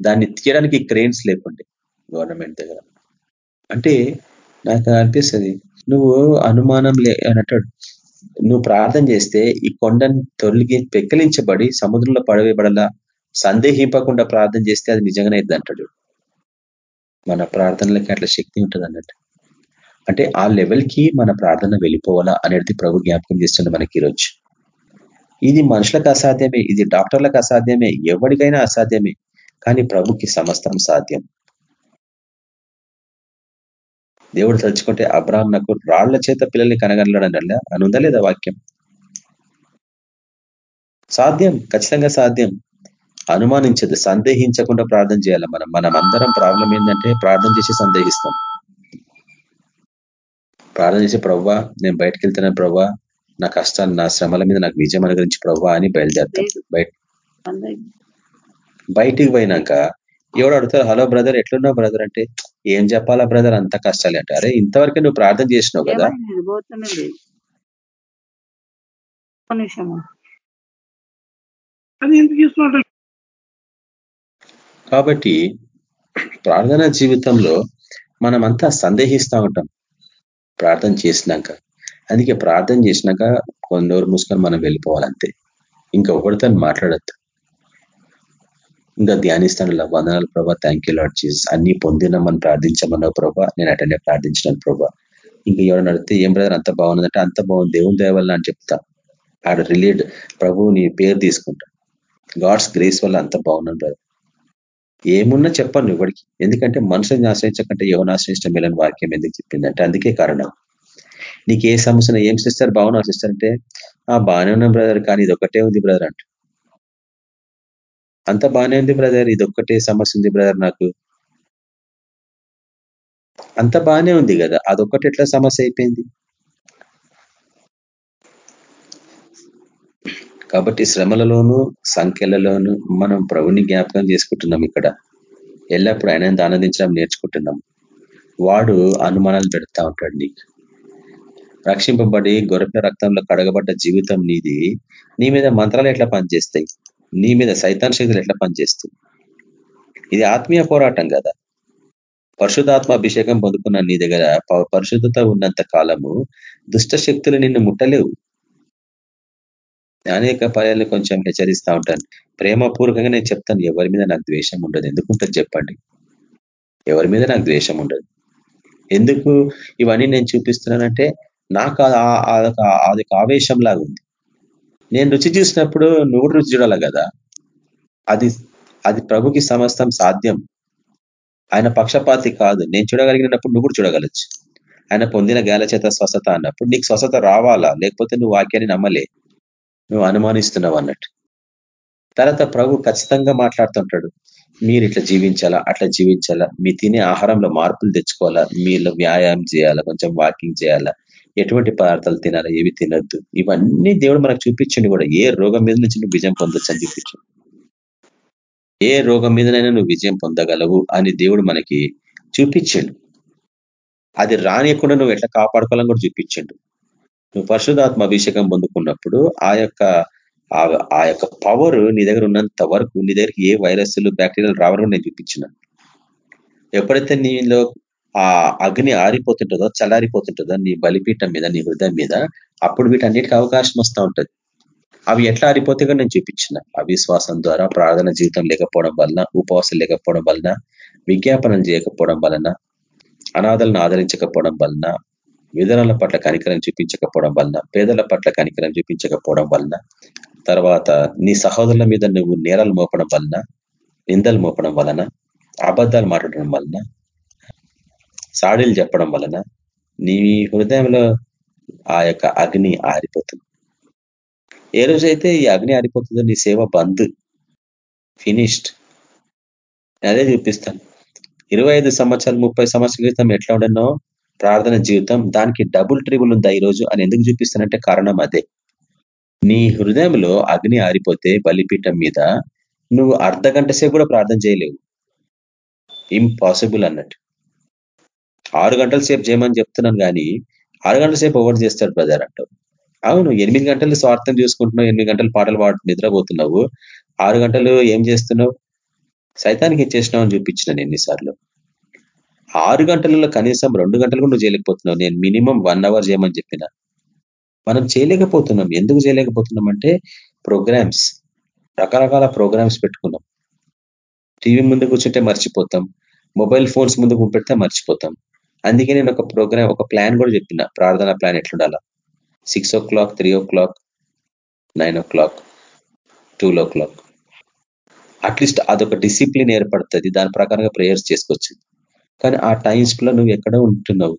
దాన్ని తీయడానికి క్రెయిన్స్ లేకుండే గవర్నమెంట్ దగ్గర. అంటే నాకు అనిపిస్తుంది నువ్వు అనుమానం లే అంటాడు. నువ్వు ప్రార్థన చేస్తే ఈ కొండను తొలగి పెక్కలించబడి సముద్రంలో పడవేయబడలా సందేహింపకుండా ప్రార్థన చేస్తే అది నిజంగానే అంటాడు. మన ప్రార్థనలకి అట్లా శక్తి ఉంటుంది అన్నట్టు. అంటే ఆ లెవెల్కి మన ప్రార్థన వెళ్ళిపోవాలా అనేది ప్రభు జ్ఞాపకం చేస్తుంది మనకి ఈరోజు. ఇది మనుషులకు అసాధ్యమే ఇది డాక్టర్లకు అసాధ్యమే ఎవరికైనా అసాధ్యమే కానీ ప్రభుకి సమస్తం సాధ్యం. దేవుడు తలుచుకుంటే అబ్రాహ్మ నాకు రాళ్ళ చేత పిల్లల్ని కనగలడనల్ల అనుందా లేదా వాక్యం? సాధ్యం ఖచ్చితంగా సాధ్యం. అనుమానించదు సందేహించకుండా ప్రార్థన చేయాలి మనం. మనం అందరం ప్రాబ్లం ఏంటంటే ప్రార్థన చేసి సందేహిస్తాం. ప్రార్థన చేసే ప్రవ్వా నేను బయటకు వెళ్తున్నా ప్రవ్వా నా కష్టాలు నా శ్రమల మీద నాకు విజయం అనుగ్రహించి ప్రవ్వా అని బయలుదేరుతాం. బయట బయటికి పోయినాక ఎవడు అడుగుతారు హలో బ్రదర్ ఎట్లున్నావు బ్రదర్? అంటే ఏం చెప్పాలా బ్రదర్? అంత కష్టాలు అంటే అరే ఇంతవరకు నువ్వు ప్రార్థన చేసినావు కదా? కాబట్టి ప్రార్థన జీవితంలో మనమంతా సందేహిస్తూ ఉంటాం. ప్రార్థన చేసినాక. అందుకే ప్రార్థన చేసినాక కొందరు మూసుకొని మనం వెళ్ళిపోవాలంతే. ఇంకా ఒకరితో మాట్లాడద్దు. ఇంకా ధ్యానిస్తాను. వందనాలు ప్రభా. థ్యాంక్ యూ లాడ్ జీస్ అన్ని పొందినామని ప్రార్థించమన్నావు ప్రభా. నేను అటనే ప్రార్థించినాను ప్రభా. ఇంకా ఎవరైనా అడిగితే ఏం బ్రదర్ అంత బాగుందంటే అంత బాగుంది. దేవుని దేవల్ల అని చెప్తా. ఆడ రిలేట్ ప్రభు నీ పేరు తీసుకుంటా. గాడ్స్ గ్రేస్ వల్ల అంత బాగున్నాను బ్రదర్ ఏమున్నా చెప్పాను ఇవ్వడికి. ఎందుకంటే మనుషులను ఆశ్రయించకంటే ఎవరిని ఆశ్రయించడం మేలని వాక్యం ఎందుకు చెప్పిందంటే అందుకే కారణం. నీకు ఏ సమస్య ఏం చేస్తారు? బాగున్నా ఆశిస్తారంటే అంటే ఆ బాగానే ఉన్నాం బ్రదర్ కానీ ఇది ఒకటే ఉంది బ్రదర్ అంట. అంత బాగానే ఉంది బ్రదర్ ఇది ఒక్కటే సమస్య ఉంది బ్రదర్ నాకు. అంత బాగానే ఉంది కదా అదొక్కటి ఎట్లా సమస్య అయిపోయింది? కాబట్టి శ్రమలలోనూ సంఖ్యలలోనూ మనం ప్రభుని జ్ఞాపకం చేసుకుంటున్నాం ఇక్కడ. ఎల్లప్పుడు ఆయన ఆనందించడం నేర్చుకుంటున్నాం. వాడు అనుమానాలు పెడతా ఉంటాడు నీకు. రక్షింపబడి గొరపిన రక్తంలో కడగబడ్డ జీవితం నీది. నీ మీద మంత్రాలు ఎట్లా పనిచేస్తాయి? నీ మీద సైతాన్ శక్తులు ఎట్లా పనిచేస్తుంది ఇది ఆత్మీయ పోరాటం కదా పరిశుధాత్మ అభిషేకం పొందుకున్న నీ దగ్గర పరిశుద్ధత ఉన్నంత కాలము దుష్ట శక్తులు నిన్ను ముట్టలేవు అనేక పర్యాలను కొంచెం హెచ్చరిస్తూ ఉంటాను ప్రేమపూర్వకంగా నేను చెప్తాను ఎవరి మీద నాకు ద్వేషం ఉండదు ఎందుకు చెప్పండి ఎవరి మీద నాకు ద్వేషం ఉండదు ఎందుకు ఇవన్నీ నేను చూపిస్తున్నానంటే నాకు అది ఆవేశం లాగా ఉంది నేను రుచి చూసినప్పుడు నువ్వు రుచి చూడాలి కదా. అది అది ప్రభుకి సమస్తం సాధ్యం. ఆయన పక్షపాతి కాదు. నేను చూడగలిగినప్పుడు నువ్వు కూడా చూడగలచ్చు. ఆయన పొందిన గాల చేత స్వస్థత అన్నప్పుడు నీకు స్వస్థత రావాలా? లేకపోతే నువ్వు వాక్యాన్ని నమ్మలే. నువ్వు అనుమానిస్తున్నావు అన్నట్టు. తర్వాత ప్రభు ఖచ్చితంగా మాట్లాడుతుంటాడు. మీరు ఇట్లా జీవించాలా? అట్లా జీవించాలా? మీ తినే ఆహారంలో మార్పులు తెచ్చుకోవాలా? మీలో వ్యాయామం చేయాలా? కొంచెం వాకింగ్ చేయాలా? ఎటువంటి పదార్థాలు తినాలి ఏవి తినద్దు. ఇవన్నీ దేవుడు మనకు చూపించండి కూడా. ఏ రోగం మీద నుంచి నువ్వు విజయం పొందొచ్చు అని చూపించు ఏ రోగం మీదనైనా నువ్వు విజయం పొందగలవు అని దేవుడు మనకి చూపించండు. అది రానియకుండా నువ్వు ఎట్లా కాపాడుకోవాలని కూడా చూపించండు. నువ్వు పరిశుధాత్మ అభిషేకం పొందుకున్నప్పుడు ఆ యొక్క ఆ యొక్క పవర్ నీ దగ్గర ఉన్నంత వరకు నీ దగ్గరికి ఏ వైరస్లు బ్యాక్టీరియాలు రావడం నేను చూపించిన. ఎప్పుడైతే నీలో ఆ అగ్ని ఆరిపోతుంటుందో చల్లారిపోతుంటుందో నీ బలిపీఠం మీద నీ హృదయం మీద అప్పుడు వీటన్నిటికి అవకాశం వస్తూ ఉంటుంది. అవి ఎట్లా ఆరిపోతే నేను చూపించిన. అవిశ్వాసం ద్వారా ప్రార్థన జీవితం లేకపోవడం వలన ఉపవాసం లేకపోవడం వలన విజ్ఞాపనం చేయకపోవడం వలన అనాథలను ఆదరించకపోవడం వలన విధానాల పట్ల కనికరం చూపించకపోవడం వలన పేదల పట్ల కనికరం చూపించకపోవడం వలన తర్వాత నీ సహోదరుల మీద నువ్వు నేరాలు మోపడం వలన నిందలు మోపడం వలన అబద్ధాలు మాట్లాడడం వలన సాడీలు చెప్పడం వలన నీ హృదయంలో ఆ యొక్క అగ్ని ఆరిపోతుంది. ఏ రోజైతే ఈ అగ్ని ఆరిపోతుందో నీ సేవ బంద్ ఫినిష్డ్. అదే చూపిస్తాను. ఇరవై ఐదు సంవత్సరాలు ముప్పై సంవత్సరాల క్రితం ఎట్లా ఉండనో ప్రార్థన జీవితం దానికి డబుల్ ట్రిబుల్ ఉందా ఈరోజు అని ఎందుకు చూపిస్తానంటే కారణం అదే. నీ హృదయంలో అగ్ని ఆరిపోతే బలిపీఠం మీద నువ్వు అర్ధ గంట సేపు కూడా ప్రార్థన చేయలేవు. ఇంపాసిబుల్ అన్నట్టు. ఆరు గంటల సేపు చేయమని చెప్తున్నాను కానీ ఆరు గంటల సేపు ఓవర్ చేస్తాడు బ్రదర్ అంటావు అవును ఎనిమిది గంటలు స్వార్థం చూసుకుంటున్నావు ఎనిమిది గంటలు పాటలు పాడు నిద్రపోతున్నావు ఆరు గంటలు ఏం చేస్తున్నావు? సైతానికి ఇచ్చేసినావు అని చూపించిన ఎన్నిసార్లు. ఆరు గంటలలో కనీసం రెండు గంటలు కూడా నువ్వు చేయలేకపోతున్నావు నేను మినిమం వన్ అవర్ చేయమని చెప్పిన. మనం చేయలేకపోతున్నాం. ఎందుకు చేయలేకపోతున్నాం అంటే ప్రోగ్రామ్స్ రకరకాల ప్రోగ్రామ్స్ పెట్టుకున్నాం. టీవీ ముందు కూర్చుంటే మర్చిపోతాం మొబైల్ ఫోన్స్ ముందు పెడితే మర్చిపోతాం. అందుకే నేను ఒక ప్రోగ్రామ్ ఒక ప్లాన్ కూడా చెప్పిన. ప్రార్థన plan ఎట్లుండాలా. Six o'clock three o'clock nine o'clock two o'clock at least అదొక డిసిప్లిన్ ఏర్పడుతుంది. దాని ప్రకారంగా ప్రేయర్స్ చేసుకోవచ్చు. కానీ ఆ టైమ్స్లో నువ్వు ఎక్కడ ఉంటున్నావు?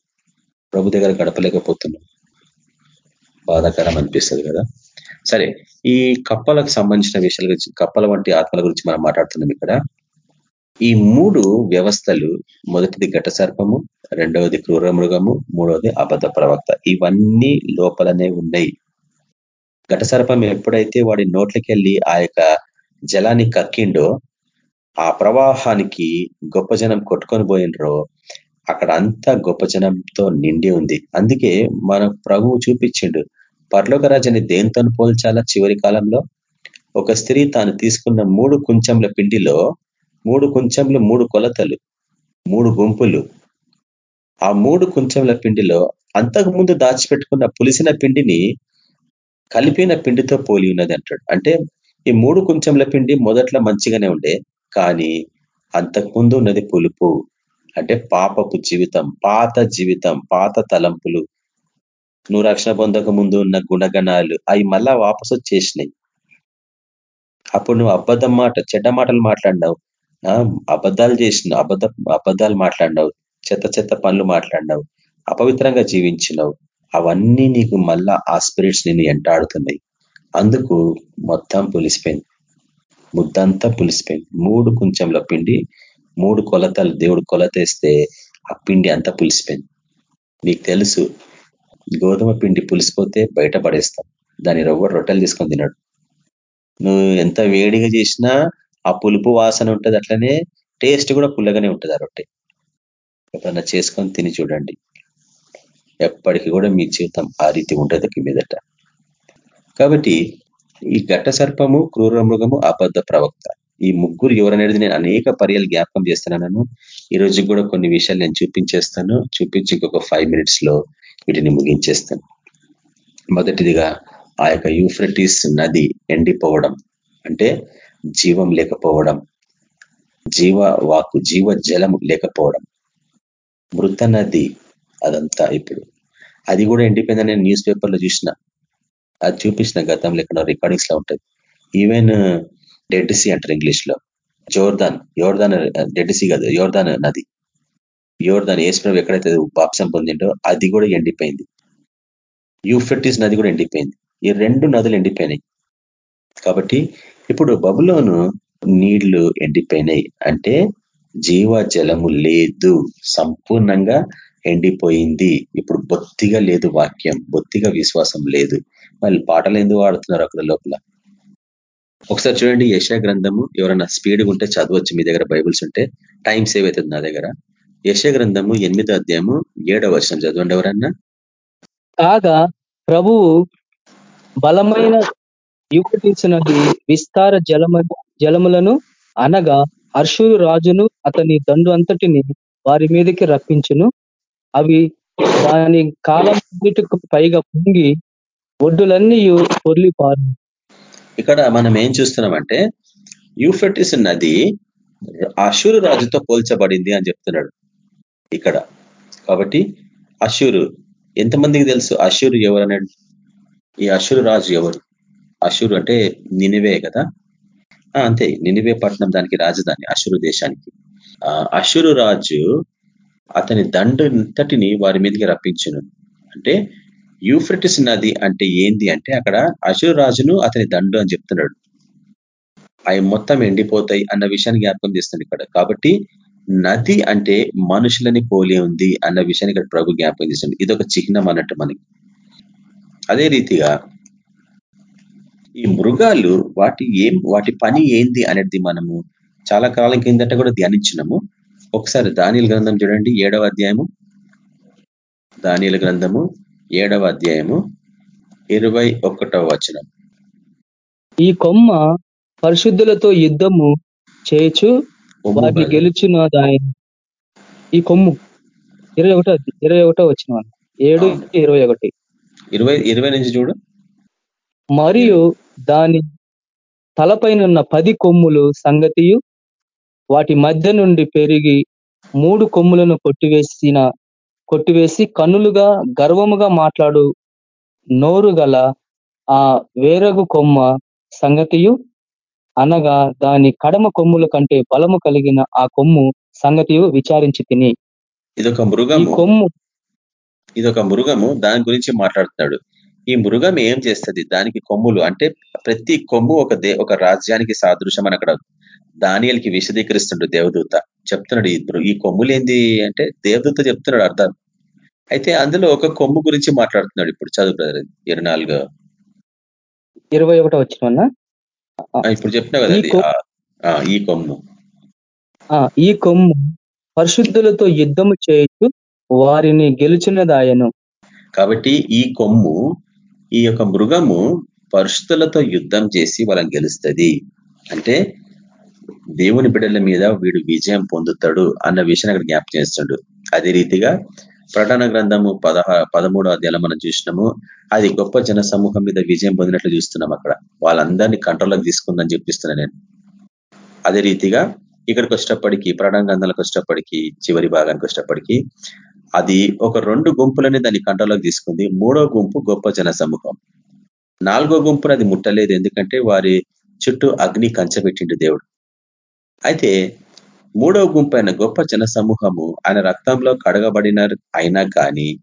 ప్రభు దగ్గర గడపలేకపోతున్నావు. బాధాకరం అనిపిస్తుంది కదా? సరే ఈ కప్పలకు సంబంధించిన విషయాల గురించి కప్పల వంటి ఆత్మల గురించి మనం మాట్లాడుతున్నాం ఇక్కడ. ఈ మూడు వ్యవస్థలు మొదటిది ఘట సర్పము రెండవది క్రూర మృగము మూడవది అబద్ధ ప్రవక్త. ఇవన్నీ లోపలనే ఉన్నాయి. ఘట సర్పం ఎప్పుడైతే వాడి నోట్లకెళ్ళి ఆ యొక్క జలాన్ని కక్కిండో ఆ ప్రవాహానికి గొప్ప జనం కొట్టుకొని పోయినరో అక్కడ అంతా గొప్ప జనంతో నిండి ఉంది. అందుకే మన ప్రభువు చూపించిండు పర్లోక రాజ్యాన్ని దేంతో పోల్చాలా? చివరి కాలంలో ఒక స్త్రీ తాను తీసుకున్న మూడు కుంచెంల పిండిలో మూడు కుంచెంలు మూడు కొలతలు మూడు గుంపులు. ఆ మూడు కుంచెంల పిండిలో అంతకు ముందు దాచిపెట్టుకున్న పులిసిన పిండిని కలిపిన పిండితో పోలి ఉన్నది అంటాడు. అంటే ఈ మూడు కుంచెంల పిండి మొదట్లో మంచిగానే ఉండే కానీ అంతకుముందు ఉన్నది పులుపు. అంటే పాపపు జీవితం పాత జీవితం పాత తలంపులు. నువ్వు రక్షణ పొందక ముందు ఉన్న గుణగణాలు అవి మళ్ళా వాపసు వచ్చేసినాయి అప్పుడు నువ్వు అబద్ధం మాట చెడ్డ మాటలు మాట్లాడినావు. అబద్ధాలు చేసినావు అబద్ధ అబద్ధాలు మాట్లాడినావు చెత్త చెత్త పనులు మాట్లాడినావు అపవిత్రంగా జీవించినావు అవన్నీ నీకు మళ్ళా ఆ స్పిరిట్స్ నిన్ను ఎంటాడుతున్నాయి. అందుకు మొత్తం పులిసిపోయింది. ముద్దంతా పులిసిపోయింది. మూడు కుంచెంలో పిండి మూడు కొలతలు దేవుడు కొలతేస్తే ఆ పిండి అంతా పులిసిపోయింది. నీకు తెలుసు గోధుమ పిండి పులిసిపోతే బయట పడేస్తాం. దాని రవ్వ రొట్టెలు తీసుకొని తిన్నాడు నువ్వు ఎంత వేడిగా చేసినా ఆ పులుపు వాసన ఉంటుంది అట్లనే టేస్ట్ కూడా పుల్లగానే ఉంటుంది ఆ రొట్టె. ఎప్పుడన్నా చేసుకొని తిని చూడండి. ఎప్పటికీ కూడా మీ జీవితం ఆ రీతి ఉంటుంది మీదట. కాబట్టి ఈ ఘట్ట సర్పము క్రూర మృగము అబద్ధ ప్రవక్త ఈ ముగ్గురు ఎవరనేది నేను అనేక పర్యాలు జ్ఞాపకం చేస్తున్నాను. ఈ రోజు కూడా కొన్ని విషయాలు నేను చూపించేస్తాను. చూపించి ఇంకొక ఫైవ్ మినిట్స్లో వీటిని ముగించేస్తాను. మొదటిదిగా ఆ యొక్క యూఫ్రటిస్ నది ఎండిపోవడం అంటే జీవం లేకపోవడం జీవ వాకు జీవ జలం లేకపోవడం. మృత నది అదంతా ఇప్పుడు. అది కూడా ఎండిపోయిందని నేను న్యూస్ పేపర్లో చూసిన. అది చూపించిన గతంలో ఎక్కడ రికార్డింగ్స్లో ఉంటుంది ఈవెన్ డెడ్ uh, సి అంటారు ఇంగ్లీష్లో జోర్దాన్ యోర్దాన్ డెడ్ సి కాదు యోర్దాన్ నది. యోర్దాన్ ఏసుప్రభు ఎక్కడైతే పాప్సం పొందిండో అది కూడా ఎండిపోయింది. యూఫెటిస్ నది కూడా ఎండిపోయింది. ఈ రెండు నదులు ఎండిపోయినాయి. కాబట్టి ఇప్పుడు బబులోను నీళ్ళు ఎండిపోయినాయి. అంటే జీవ జలము లేదు. సంపూర్ణంగా ఎండిపోయింది. ఇప్పుడు బొత్తిగా లేదు వాక్యం. బొత్తిగా విశ్వాసం లేదు. మళ్ళీ పాటలు ఎందుకు వాడుతున్నారు అక్కడ లోపల? ఒకసారి చూడండి యశా గ్రంథము. ఎవరైనా స్పీడ్ ఉంటే చదవచ్చు. మీ దగ్గర బైబుల్స్ ఉంటే టైం సేవ్ అవుతుంది నా దగ్గర. యశ గ్రంథము ఎనిమిదో అధ్యాయము ఏడవ వర్షం చదవండి ఎవరన్నా? కాగా ప్రభువు బలమైన యువతీసినది విస్తార జలమ జలములను అనగా అర్షురు రాజును అతని దండు అంతటిని వారి మీదకి రప్పించును. అవి దాని కాలం పైగా పొంగి ఒడ్డులన్నీ పొర్లిపారు. ఇక్కడ మనం ఏం చూస్తున్నామంటే యూఫెటిస్ నది అషూరు రాజుతో పోల్చబడింది అని చెప్తున్నాడు ఇక్కడ. కాబట్టి అషూరు ఎంతమందికి తెలుసు? అషూరు ఎవరు ఈ అషూరు రాజు ఎవరు? అషూరు అంటే నినివే కదా? అంతే. నినివే పట్టణం దానికి రాజధాని అషురు దేశానికి. అషురు రాజు అతని దండంతటిని వారి మీదకి రప్పించను. అంటే యూఫ్రటిస్ నది అంటే ఏంది అంటే అక్కడ అషురు రాజును అతని దండు అని చెప్తున్నాడు. అవి మొత్తం ఎండిపోతాయి అన్న విషయాన్ని జ్ఞాపకం చేస్తుంది ఇక్కడ. కాబట్టి నది అంటే మనుషులని పోలి ఉంది అన్న విషయాన్ని ఇక్కడ ప్రభు జ్ఞాపకం చేస్తుంది ఇది ఒక చిహ్నం అన్నట్టు మనకి. అదే రీతిగా ఈ మృగాలు వాటి ఏం వాటి పని ఏంది అనేది మనము చాలా కాలం కిందట కూడా ధ్యానించినాము. ఒకసారి దానిల గ్రంథం చూడండి ఏడవ అధ్యాయము. దానిల గ్రంథము ఏడవ అధ్యాయము ఇరవై ఒకటవ వచనం. ఈ కొమ్మ పరిశుద్ధులతో యుద్ధము చేయొచ్చు వాటిని గెలుచున్న దాని ఈ కొమ్ము ఇరవై ఒకటో ఇరవై ఒకటో వచ్చిన ఏడు ఇరవై ఒకటి. ఇరవై ఇరవై నుంచి చూడు. మరియు దాని తలపైనున్న పది కొమ్ములు సంగతియు వాటి మధ్య నుండి పెరిగి మూడు కొమ్ములను కొట్టివేసిన కొట్టివేసి కన్నులుగా గర్వముగా మాట్లాడు నోరు గల ఆ వేరగు కొమ్మ సంగతియు అనగా దాని కడమ కొమ్ముల కంటే బలము కలిగిన ఆ కొమ్ము సంగతియు విచారించి తిని. ఇదొక మృగము. కొమ్ము ఇదొక మృగము. దాని గురించి మాట్లాడుతున్నాడు. ఈ మృగం ఏం చేస్తుంది? దానికి కొమ్ములు. అంటే ప్రతి కొమ్ము ఒక దే ఒక రాజ్యానికి సాదృశ్యం అని అక్కడ దానియలకి విశదీకరిస్తుండ్రు దేవదూత. చెప్తున్నాడు ఇప్పుడు ఈ కొమ్ములు ఏంది అంటే దేవదూత చెప్తున్నాడు అర్థం. అయితే అందులో ఒక కొమ్ము గురించి మాట్లాడుతున్నాడు ఇప్పుడు చదువు బ్రదర్. ఇరవై నాలుగు. ఇరవై ఒకటో వచ్చిన ఇప్పుడు చెప్పినా కదా ఈ కొమ్ము. ఆ ఈ కొమ్ము పరిశుద్ధులతో యుద్ధము చేయొచ్చు వారిని గెలిచినదాయను కాబట్టి ఈ కొమ్ము ఈ యొక్క మృగము పరిశుద్ధులతో యుద్ధం చేసి వాళ్ళని గెలుస్తుంది. అంటే దేవుని బిడ్డల మీద వీడు విజయం పొందుతాడు అన్న విషయాన్ని అక్కడ జ్ఞాపకం చేస్తాడు. అదే రీతిగా ప్రకటన గ్రంథము పదహ పదమూడో అధ్యాయంలో మనం చూసినాము అది గొప్ప జన సమూహం మీద విజయం పొందినట్లు చూస్తున్నాం అక్కడ. వాళ్ళందరినీ కంట్రోల్లోకి తీసుకుందని చెప్పిస్తున్నా నేను. అదే రీతిగా ఇక్కడికి వచ్చేటప్పటికి ప్రకటన గ్రంథాలకు వచ్చేటప్పటికి చివరి భాగానికి వచ్చేటప్పటికి అది ఒక రెండు గుంపులని దాన్ని కంట్రోల్లోకి తీసుకుంది. మూడో గుంపు గొప్ప జన సమూహం నాలుగో గుంపును అది ముట్టలేదు. ఎందుకంటే వారి చుట్టూ అగ్ని కంచబెట్టిండు దేవుడు. అయితే మూడవ గుంపు అయిన గొప్ప జన సమూహము ఆయన రక్తంలో కడగబడిన అయినా కానీ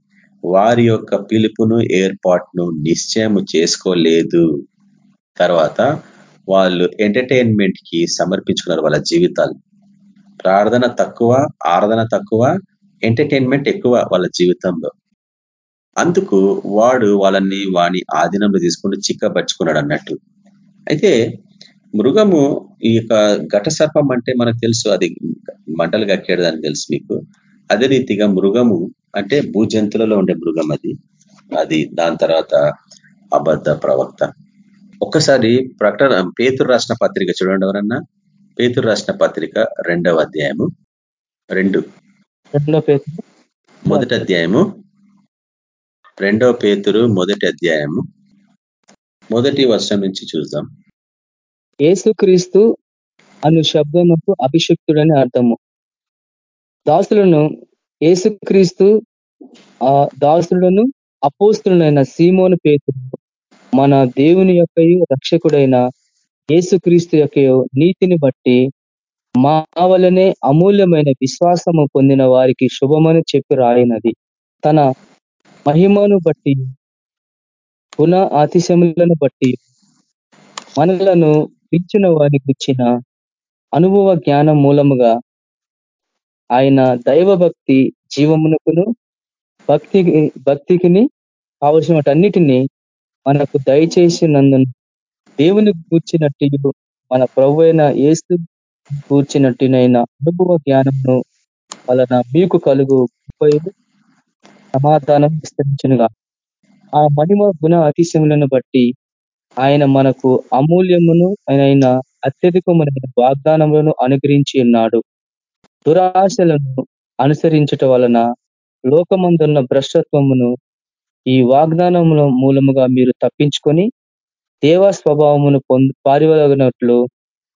వారి యొక్క పిలుపును ఏర్పాటును నిశ్చయం చేసుకోలేదు. తర్వాత వాళ్ళు ఎంటర్టైన్మెంట్కి సమర్పించుకున్నారు వాళ్ళ జీవితాలు. ప్రార్థన తక్కువ ఆరాధన తక్కువ ఎంటర్టైన్మెంట్ ఎక్కువ వాళ్ళ జీవితంలో. అందుకు వాడు వాళ్ళని వాని ఆధీనంలో తీసుకుంటూ చిక్కబరుచుకున్నాడు అన్నట్టు. అయితే మృగము ఈ యొక్క ఘట సర్పం అంటే మనకు తెలుసు అది మంటలు కక్కేడదని తెలుసు మీకు. అదే రీతిగా మృగము అంటే భూజంతులలో ఉండే మృగం అది. అది దాని తర్వాత అబద్ధ ప్రవక్త. ఒక్కసారి ప్రకటన పేతురు రాసిన పత్రిక చూడండి ఎవరన్నా? పేతురు రాసిన పత్రిక రెండవ అధ్యాయము రెండు. రెండో పేతురు. మొదటి అధ్యాయము. రెండవ పేతురు మొదటి అధ్యాయము. మొదటి వర్షం నుంచి చూద్దాం. ఏసుక్రీస్తు అను శబ్దముకు అభిషక్తుడని అర్థము. దాసులను ఏసుక్రీస్తు ఆ దాసులను అపోస్తులైన సీమోను పేతుడు మన దేవుని యొక్క రక్షకుడైన ఏసుక్రీస్తు యొక్క నీతిని బట్టి మా వలనే అమూల్యమైన విశ్వాసము పొందిన వారికి శుభమని చెప్పి రాయినది. తన మహిమను బట్టి గుణ ఆతిశములను బట్టి మనలను పిలిచిన వారికి ఇచ్చిన అనుభవ జ్ఞానం మూలముగా ఆయన దైవ భక్తి జీవమునకును భక్తి భక్తికిని కావలసినటన్నిటినీ మనకు దయచేసినందున దేవుని కూర్చినట్టు మన ప్రభు అయిన ఏసు కూర్చినట్టునైన అనుభవ జ్ఞానమును వలన మీకు కలుగు సమాధానం విస్తరించనుగా. ఆ మహిమ గుణ అతిశములను బట్టి ఆయన మనకు అమూల్యమును అయిన అత్యధికమైన వాగ్దానములను అనుగ్రహించి ఉన్నాడు. దురాశలను అనుసరించట వలన లోకమందున్న భ్రష్టత్వమును ఈ వాగ్దానముల మూలముగా మీరు తప్పించుకొని దేవ స్వభావమును పొంది పారివలగినట్లు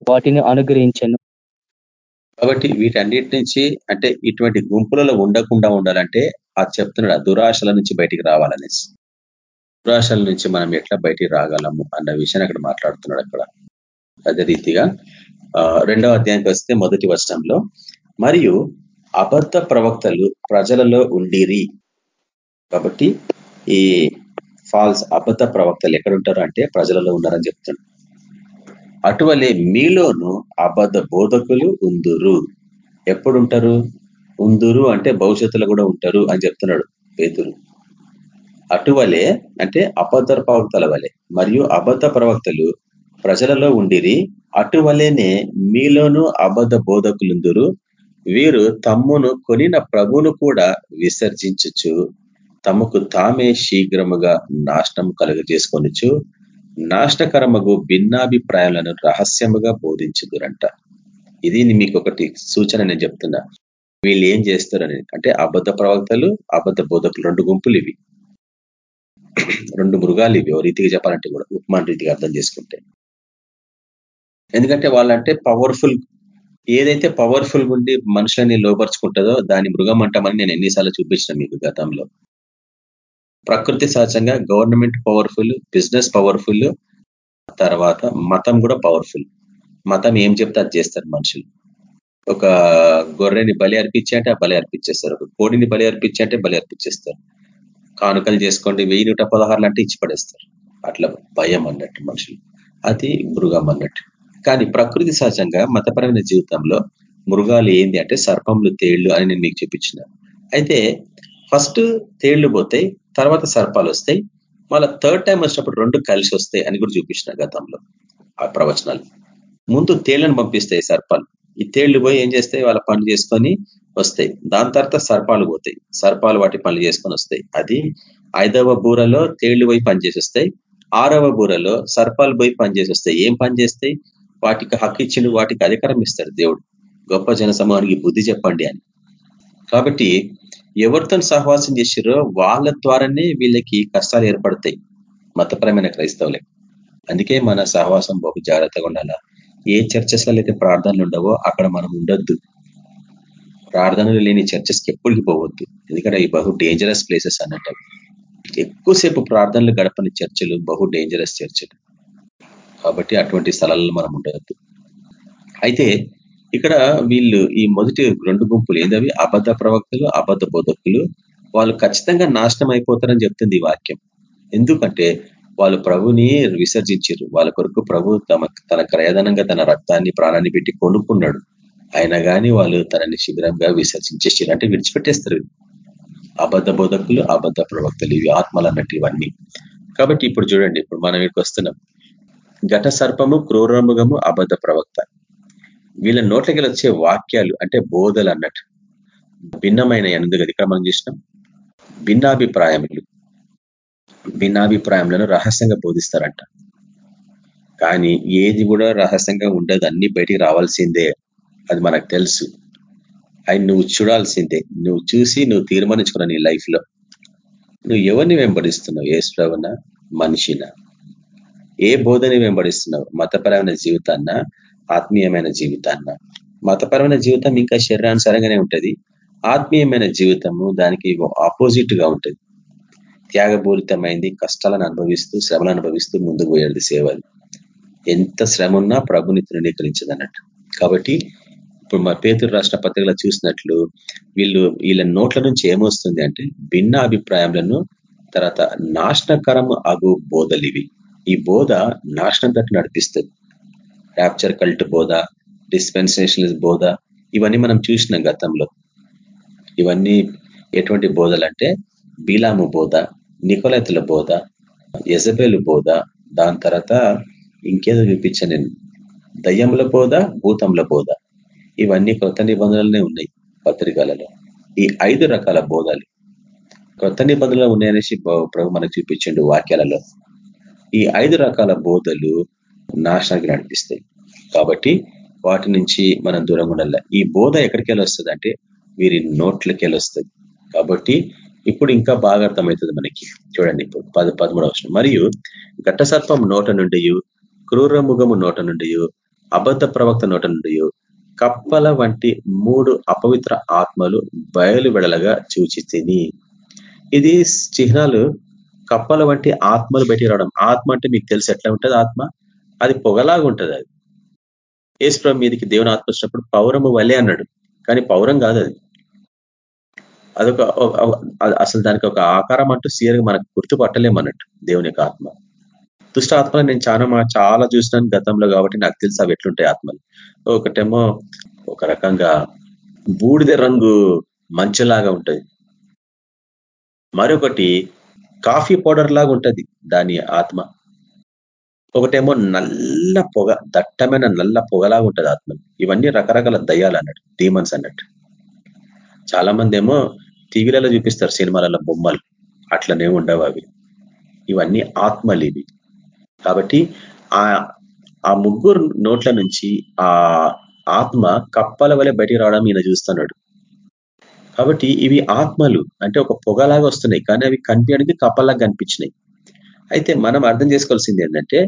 వాటిని అనుగ్రహించను. కాబట్టి వీటన్నిటి నుంచి అంటే ఇటువంటి గుంపులలో ఉండకుండా ఉండాలంటే అది చెప్తున్నాడు దురాశల నుంచి బయటికి రావాలనేసి. దురాశల నుంచి మనం ఎట్లా బయటికి రాగలము అన్న విషయాన్ని అక్కడ మాట్లాడుతున్నాడు అక్కడ. అదే రీతిగా రెండవ అధ్యాయానికి వస్తే మొదటి వర్షంలో మరియు అబద్ధ ప్రవక్తలు ప్రజలలో ఉండిరి. కాబట్టి ఈ ఫాల్స్ అబద్ధ ప్రవక్తలు ఎక్కడుంటారు అంటే ప్రజలలో ఉన్నారని చెప్తున్నాడు. అటువలే మీలోను అబద్ధ బోధకులు ఉందురు. ఎప్పుడుంటారు? ఉందురు అంటే భవిష్యత్తులో కూడా ఉంటారు అని చెప్తున్నాడు పేతురు. అటువలే అంటే అబద్ధ ప్రవక్తల వలె. మరియు అబద్ధ ప్రవక్తలు ప్రజలలో ఉండిరి అటువలేనే మీలోను అబద్ధ బోధకులుందురు. వీరు తమ్మును కొనిన ప్రభును కూడా విసర్జించచ్చు తమకు తామే శీఘ్రముగా నాశనం కలుగజేసుకొనిచ్చు నాశనకరమగు భిన్నాభిప్రాయాలను రహస్యముగా బోధించుదురంట. ఇది మీకు ఒకటి సూచన నేను చెప్తున్నా. వీళ్ళు ఏం చేస్తారని అంటే అబద్ధ ప్రవక్తలు అబద్ధ బోధకులు రెండు గుంపులు ఇవి. రెండు మృగాలు ఇవి ఓ రీతిగా చెప్పాలంటే కూడా ఉపమాన రీతిగా అర్థం చేసుకుంటే. ఎందుకంటే వాళ్ళంటే పవర్ఫుల్ ఏదైతే పవర్ఫుల్ ఉండి మనుషులని లోపరుచుకుంటుందో దాని మృగం అంటామని నేను ఎన్నిసార్లు చూపించిన మీకు గతంలో. ప్రకృతి సహజంగా గవర్నమెంట్ పవర్ఫుల్ బిజినెస్ పవర్ఫుల్ తర్వాత మతం కూడా పవర్ఫుల్. మతం ఏం చెప్తే అది చేస్తారు మనుషులు. ఒక గొర్రెని బలి అర్పించే అంటే బలి అర్పించేస్తారు. ఒక కోడిని బలి అర్పించి అంటే బలి అర్పించేస్తారు. కానుకలు చేసుకోండి వెయ్యి నూట పదహారులు అంటే ఇచ్చి పడేస్తారు. అట్లా భయం అన్నట్టు మనుషులు. అది మృగం అన్నట్టు. కానీ ప్రకృతి సహజంగా మతపరమైన జీవితంలో మృగాలు ఏంది అంటే సర్పంలు తేళ్ళు అని నేను మీకు చూపించిన. అయితే ఫస్ట్ తేళ్ళు పోతాయి తర్వాత సర్పాలు వస్తాయి. మళ్ళీ థర్డ్ టైం వచ్చినప్పుడు రెండు కలిసి వస్తాయి అని కూడా చూపించిన గతంలో ఆ ప్రవచనాలు. ముందు తేళ్ళను పంపిస్తాయి సర్పాలు. ఈ తేళ్ళు పోయి ఏం చేస్తాయి? వాళ్ళ పనులు చేసుకొని వస్తాయి. దాని తర్వాత సర్పాలు పోతాయి. సర్పాలు వాటి పనులు చేసుకొని వస్తాయి. అది ఐదవ బూరలో తేళ్ళు పోయి పనిచేసేస్తాయి ఆరవ బూరలో సర్పాలు పోయి పనిచేసి వస్తాయి. ఏం పని చేస్తాయి? వాటికి హక్కు ఇచ్చిండు వాటికి అధికారం ఇస్తాడు దేవుడు. గొప్ప జన సమూహానికి బుద్ధి చెప్పండి అని. కాబట్టి ఎవరితో సహవాసం చేసిరో వాళ్ళ ద్వారానే వీళ్ళకి కష్టాలు ఏర్పడతాయి. మతపరమైన క్రైస్తవులే. అందుకే మన సహవాసం బహు జాగ్రత్తగా ఉండాలా. ఏ చర్చస్లలో అయితే ప్రార్థనలు ఉండవో అక్కడ మనం ఉండొద్దు. ప్రార్థనలు లేని చర్చస్కి ఎప్పటికి పోవద్దు. ఎందుకంటే అవి బహు డేంజరస్ ప్లేసెస్ అన్నట్టు. ఎక్కువసేపు ప్రార్థనలు గడపని చర్చలు బహు డేంజరస్ చర్చలు. కాబట్టి అటువంటి స్థలాల్లో మనం ఉండవద్దు అయితే ఇక్కడ వీళ్ళు ఈ మొదటి రెండు గుంపులు ఏందవి? అబద్ధ ప్రవక్తలు అబద్ధ బోధకులు. వాళ్ళు ఖచ్చితంగా నాశనం అయిపోతారని చెప్తుంది ఈ వాక్యం. ఎందుకంటే వాళ్ళు ప్రభుని విసర్జించారు వాళ్ళ కొరకు ప్రభు తమ తన క్రయదనంగా తన రక్తాన్ని ప్రాణాన్ని పెట్టి కొనుక్కున్నాడు. అయినా కానీ వాళ్ళు తనని శిబిరంగా విసర్జించేసారు అంటే విడిచిపెట్టేస్తారు. అబద్ధ బోధకులు అబద్ధ ప్రవక్తలు ఇవి ఆత్మలు అన్నట్టు ఇవన్నీ. కాబట్టి ఇప్పుడు చూడండి ఇప్పుడు మనం ఇక్కడికి వస్తున్నాం. ఘట సర్పము క్రూరముగము అబద్ధ ప్రవక్త. వీళ్ళ నోట్లకి వచ్చే వాక్యాలు అంటే బోధలు అన్నట్టు. భిన్నమైన ఎందుకు ఇక్కడ మనం చూసినాం. భిన్నాభిప్రాయములు. భిన్నాభిప్రాయములను రహస్యంగా బోధిస్తారంట. కానీ ఏది కూడా రహస్యంగా ఉండదు. అన్ని బయటికి రావాల్సిందే. అది మనకు తెలుసు. అది నువ్వు చూడాల్సిందే. నువ్వు చూసి నువ్వు తీర్మానించుకున్న నీ లైఫ్లో. నువ్వు ఎవరిని వెంబడిస్తున్నావు? ఏ శ్రవణ మనిషిన? ఏ బోధని వెంబడిస్తున్నావు? మతపరమైన జీవితాన్న? ఆత్మీయమైన జీవితాన్న. మతపరమైన జీవితం ఇంకా శరీరానుసారంగానే ఉంటది. ఆత్మీయమైన జీవితము దానికి ఆపోజిట్గా ఉంటుంది. త్యాగపూరితమైంది కష్టాలను అనుభవిస్తూ శ్రమలు అనుభవిస్తూ ముందుకు పోయేది సేవలు ఎంత శ్రమ ఉన్నా ప్రభుని తృణీకరించదు అన్నట్టు కాబట్టి ఇప్పుడు మా పేతురు రాష్ట్ర పత్రికలో చూసినట్లు వీళ్ళు వీళ్ళ నోట్ల నుంచి ఏమొస్తుంది అంటే భిన్న అభిప్రాయాలను తర్వాత నాశనకరం అగు బోధలు ఇవి ఈ బోధ నాశనం తట్టు నడిపిస్తుంది. యాప్చర్ కల్ట్ బోధ డిస్పెన్సేషన్ బోధ ఇవన్నీ మనం చూసినాం గతంలో. ఇవన్నీ ఎటువంటి బోధలు అంటే బీలాము బోధ నికోలైతుల బోధ యజబేలు బోధ దాని తర్వాత ఇంకేదో చూపించాను నేను. దయ్యముల బోధ భూతముల బోధ. ఇవన్నీ కొత్త నిబంధనలనే ఉన్నాయి పత్రికలలో. ఈ ఐదు రకాల బోధలు కొత్త నిబంధనలు ఉన్నాయనేసి ప్రభు మనకు చూపించండు వాక్యాలలో. ఈ ఐదు రకాల బోధలు నాశనానికి నడిపిస్తాయి. కాబట్టి వాటి నుంచి మనం దూరంగా ఉండాలి. ఈ బోధ ఎక్కడికి వస్తుంది అంటే వీరి నోట్లకి వస్తుంది. కాబట్టి ఇప్పుడు ఇంకా బాగా అర్థమవుతుంది మనకి. చూడండి ఇప్పుడు పది పదమూడవ మరియు ఘట్టసర్పం నోట నుండి క్రూరముఖము నోట నుండి అబద్ధ ప్రవక్త నోట నుండి కప్పల వంటి మూడు అపవిత్ర ఆత్మలు బయలు వెడలగా చూచి తిని ఇది చిహ్నాలు కప్పల వంటి ఆత్మలు బయటికి రావడం. ఆత్మ అంటే మీకు తెలిసి ఎట్లా ఉంటుంది ఆత్మ? అది పొగలాగా ఉంటుంది అది. ఏసుప్రభు మీదకి దేవుని ఆత్మ వచ్చినప్పుడు పౌరము వలే అన్నాడు. కానీ పౌరం కాదు అది. అదొక అసలు దానికి ఒక ఆకారం అంటూ సీరియర్గా మనకు గుర్తుపట్టలేమన్నట్టు దేవుని యొక్క ఆత్మ. దుష్ట ఆత్మలు నేను చాలా చాలా చూసినాను గతంలో కాబట్టి నాకు తెలుసు అవి ఎట్లుంటాయి ఆత్మలు. ఒకటేమో ఒక రకంగా బూడిద రంగు మంచులాగా ఉంటుంది. మరొకటి కాఫీ పౌడర్ లాగా ఉంటది దాని ఆత్మ. ఒకటేమో నల్ల పొగ దట్టమైన నల్ల పొగలాగా ఉంటుంది ఆత్మ ఇవన్నీ రకరకాల దయ్యాలు అన్నట్టు డీమన్స్ అన్నట్టు. చాలా మంది ఏమో టీవీలలో చూపిస్తారు సినిమాలలో బొమ్మలు. అట్లనే ఉండవు అవి. ఇవన్నీ ఆత్మలు ఇవి కాబట్టి ఆ ఆ ముగ్గురు నోట్ల నుంచి ఆ ఆత్మ కప్పల వలె బయటికి రావడం ఈయన చూస్తున్నాడు. కాబట్టి ఇవి ఆత్మలు. అంటే ఒక పొగలాగా వస్తున్నాయి. కానీ అవి కనిపించడానికి కప్పలాగా కనిపించినాయి. అయితే మనం అర్థం చేసుకోవాల్సింది ఏంటంటే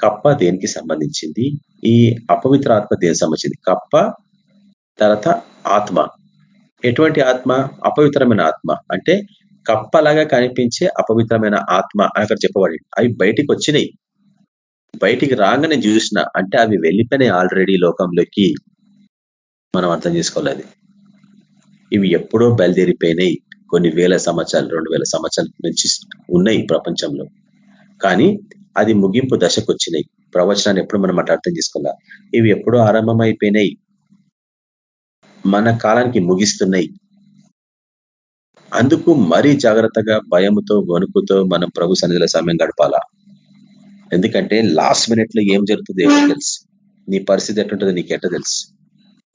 కప్ప దేనికి సంబంధించింది? ఈ అపవిత్ర ఆత్మ దేనికి సంబంధించింది? కప్ప తర్వాత ఆత్మ. ఎటువంటి ఆత్మ? అపవిత్రమైన ఆత్మ. అంటే కప్పలాగా కనిపించే అపవిత్రమైన ఆత్మ అని అక్కడ చెప్పబడి అవి బయటికి వచ్చినాయి. బయటికి రాగానే చూసిన అంటే అవి వెళ్ళిపోయినాయి ఆల్రెడీ లోకంలోకి. మనం అర్థం చేసుకోవాలి ఇవి ఎప్పుడో బయలుదేరిపోయినాయి. కొన్ని వేల సంవత్సరాలు రెండు వేల సంవత్సరాల నుంచి ఉన్నాయి ప్రపంచంలో. కానీ అది ముగింపు దశకు వచ్చినాయి ప్రవచనాన్ని ఎప్పుడు మనం అట్లా అర్థం చేసుకున్నా ఇవి ఎప్పుడో ఆరంభమైపోయినాయి. మన కాలానికి ముగిస్తున్నాయి. అందుకు మరీ జాగ్రత్తగా భయముతో వణుకుతో మనం ప్రభు సన్నిధిలో సమయం గడపాలా? ఎందుకంటే లాస్ట్ మినిట్లో ఏం జరుగుతుంది ఏమో తెలుసు. నీ పరిస్థితి ఎట్లుంటుందో నీకు ఎట్ట తెలుసు?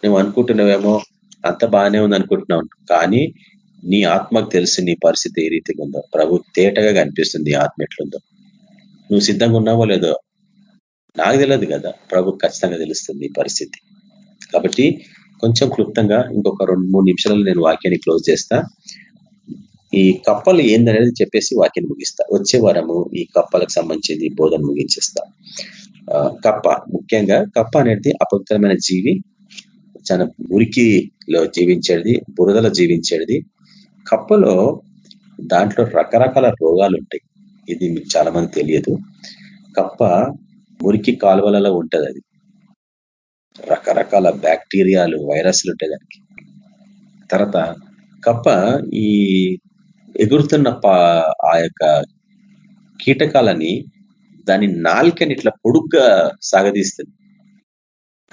నువ్వు అనుకుంటున్నావేమో అంత బాగానే ఉంది అనుకుంటున్నావు. కానీ నీ ఆత్మకు తెలుసు నీ పరిస్థితి ఏ రీతిగా ఉందో ప్రభు తేటగా కనిపిస్తుంది ఆత్మ ఎట్లుందో. నువ్వు సిద్ధంగా ఉన్నావో లేదో నాకు తెలియదు కదా. ప్రభు ఖచ్చితంగా తెలుస్తుంది ఈ పరిస్థితి. కాబట్టి కొంచెం క్లుప్తంగా ఇంకొక రెండు మూడు నిమిషాలలో నేను వాక్యాన్ని క్లోజ్ చేస్తా. ఈ కప్పలు ఏందనేది చెప్పేసి వాక్యం ముగిస్తా. వచ్చే వారము ఈ కప్పలకు సంబంధించింది బోధన ముగించేస్తా. కప్ప. ముఖ్యంగా కప్ప అనేది అపవిత్రమైన జీవి చాలా మురికిలో జీవించేది బురదలో జీవించేది. కప్పలో దాంట్లో రకరకాల రోగాలు ఉంటాయి ఇది మీకు చాలా మంది తెలియదు. కప్ప మురికి కాలువలలో ఉంటది అది. రకరకాల బ్యాక్టీరియాలు వైరస్లు ఉంటాయి దానికి. తర్వాత కప్ప ఈ ఎగురుతున్న ఆ యొక్క కీటకాలని దాని నాలుకని ఇట్లా పొడుగ్గా సాగదీస్తుంది.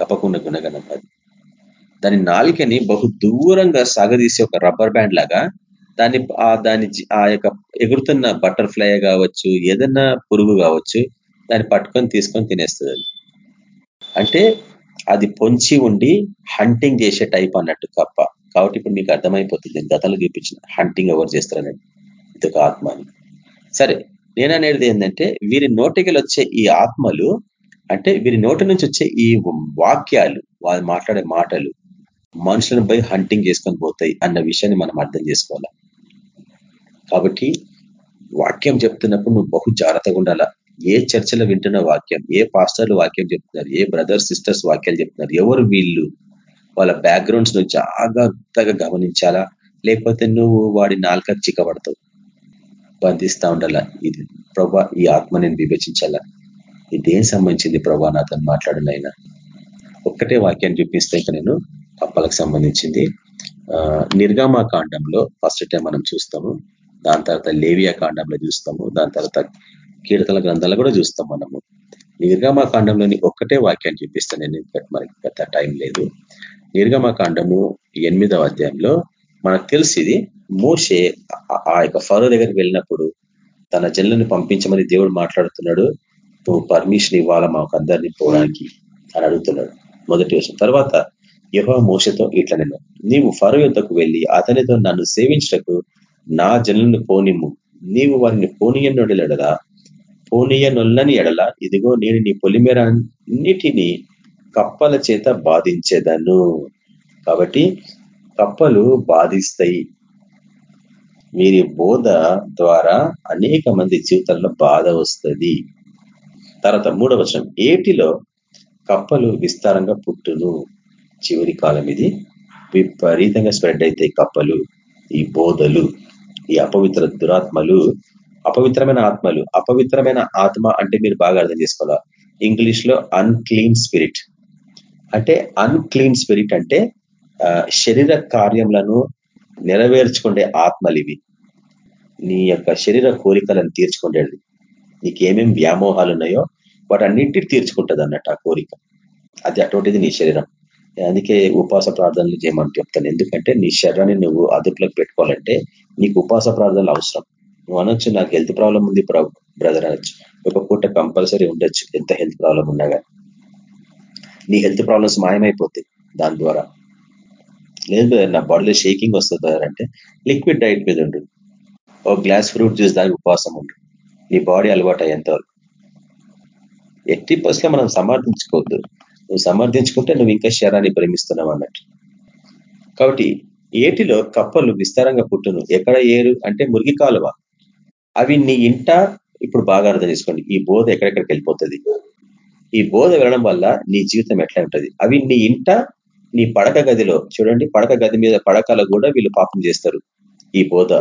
కప్పకున్న గుణగణం అది. దాని నాలుకని బహు దూరంగా సాగదీసి ఒక రబ్బర్ బ్యాండ్ లాగా దాన్ని ఆ దాని ఆ యొక్క ఎగురుతున్న బటర్ఫ్లై కావచ్చు ఏదన్నా పురుగు కావచ్చు దాన్ని పట్టుకొని తీసుకొని తినేస్తుంది అది. అంటే అది పొంచి ఉండి హంటింగ్ చేసే టైప్ అన్నట్టు కప్ప కాబట్టి ఇప్పుడు మీకు అర్థమైపోతుంది గతంలో చూపించిన హంటింగ్ ఎవరు ఇది ఇదొక ఆత్మ అని. సరే నేననేది ఏంటంటే వీరి నోటికి వచ్చే ఈ ఆత్మలు అంటే వీరి నోటి నుంచి వచ్చే ఈ వాక్యాలు వాళ్ళు మాట్లాడే మాటలు మనుషులను పోయి హంటింగ్ చేసుకొని పోతాయి అన్న విషయాన్ని మనం అర్థం చేసుకోవాలి? కాబట్టి వాక్యం చెప్తున్నప్పుడు నువ్వు బహు జాగ్రత్తగా ఉండాలా? ఏ చర్చలో వింటున్న వాక్యం ఏ పాస్టర్లు వాక్యం చెప్తున్నారు ఏ బ్రదర్స్ సిస్టర్స్ వాక్యాలు చెప్తున్నారు ఎవరు వీళ్ళు? వాళ్ళ బ్యాక్గ్రౌండ్స్ నువ్వు జాగ్రత్తగా గమనించాలా? లేకపోతే నువ్వు వాడి నాలుక చిక్కబడతావు బంధిస్తా ఉండాలా? ఇది ప్రభా ఈ ఆత్మ నేను విభజించాలా ఇదేం సంబంధించింది ప్రభా నాతో మాట్లాడినైనా ఒక్కటే వాక్యాన్ని చూపిస్తే ఇక నేను. కప్పలకు సంబంధించింది. నిర్గామా కాండంలో ఫస్ట్ టైం మనం చూస్తాము. దాని తర్వాత లేవియా కాండంలో చూస్తాము దాని తర్వాత కీర్తన గ్రంథాలు కూడా చూస్తాం మనము. నిర్గమా కాండంలోని ఒక్కటే వాక్యాన్ని చూపిస్తాను నేను మనకి పెద్ద టైం లేదు. నిర్గమా కాండము ఎనిమిదవ అధ్యాయంలో మనకు తెలిసి మోషే ఆ యొక్క ఫరో దగ్గరికి వెళ్ళినప్పుడు తన జన్లను పంపించమని దేవుడు మాట్లాడుతున్నాడు నువ్వు పర్మిషన్ ఇవ్వాలా మాకు అందరినీ పోవడానికి అని అడుగుతున్నాడు. మొదటి విషయం తర్వాత యహో మోసతో ఇట్లా నేను నీవు ఫరో యుద్ధకు వెళ్ళి అతనితో నన్ను సేవించటకు నా జనులను పోనిమ్ము. నీవు వారిని పోనీయనొడలడదా పోనీయనొల్లని ఎడల. ఇదిగో నేను నీ పొలిమేర అన్నిటినీ కప్పల చేత బాధించేదను. కాబట్టి కప్పలు బాధిస్తాయి. వీరి బోధ ద్వారా అనేక మంది జీవితంలో బాధ వస్తుంది. తర్వాత మూడవ ఏటిలో కప్పలు విస్తారంగా పుట్టును? చివరి కాలం ఇది విపరీతంగా స్ప్రెడ్ అవుతాయి కప్పలు ఈ బోధలు. ఈ అపవిత్ర దురాత్మలు అపవిత్రమైన ఆత్మలు అపవిత్రమైన ఆత్మ అంటే మీరు బాగా అర్థం చేసుకోవాలి? ఇంగ్లీష్లో అన్క్లీన్ స్పిరిట్ అంటే అన్క్లీన్ స్పిరిట్ అంటే శరీర కార్యములను నెరవేర్చుకుండే ఆత్మలు ఇవి. నీ యొక్క శరీర కోరికలను తీర్చుకుండేది నీకు ఏమేమి వ్యామోహాలు ఉన్నాయో వాటన్నింటికి తీర్చుకుంటుంది అన్నట్టు ఆ కోరిక. అది అటువంటిది నీ శరీరం. అందుకే ఉపవాస ప్రార్థనలు చేయమని చెప్తాను. ఎందుకంటే నీ శరీరాన్ని నువ్వు అదుపులోకి పెట్టుకోవాలంటే నీకు ఉపాస ప్రార్థనలు అవసరం. నువ్వు అనొచ్చు నాకు హెల్త్ ప్రాబ్లం ఉంది బ్రదర్ అనొచ్చు. ఒక పూట కంపల్సరీ ఉండొచ్చు ఎంత హెల్త్ ప్రాబ్లం ఉన్నా కానీ నీ హెల్త్ ప్రాబ్లమ్స్ మాయమైపోతాయి దాని ద్వారా. లేదు నా బాడీలో షేకింగ్ వస్తుంది అంటే లిక్విడ్ డైట్ మీద ఉండు. ఒక గ్లాస్ ఫ్రూట్ జ్యూస్ దానికి ఉపవాసం ఉండు. నీ బాడీ అలవాటు అయ్యేంతవరకు ఎట్టి పరిస్థితిలో మనం సమర్థించుకోవద్దు. నువ్వు సమర్థించుకుంటే నువ్వు ఇంకా శరాన్ని ప్రేమిస్తున్నావు అన్నట్టు. కాబట్టి ఏటిలో కప్పలు విస్తారంగా పుట్టును. ఎక్కడ ఏరు అంటే మురిగి కాలువ. అవి నీ ఇంట ఇప్పుడు బాగా అర్థం చేసుకోండి. ఈ బోధ ఎక్కడెక్కడికి వెళ్ళిపోతుంది? ఈ బోధ వెళ్ళడం వల్ల నీ జీవితం ఎట్లా ఉంటుంది? అవి నీ ఇంట నీ పడక గదిలో. చూడండి పడక గది మీద పడకలో కూడా వీళ్ళు పాపం చేస్తారు ఈ బోధ.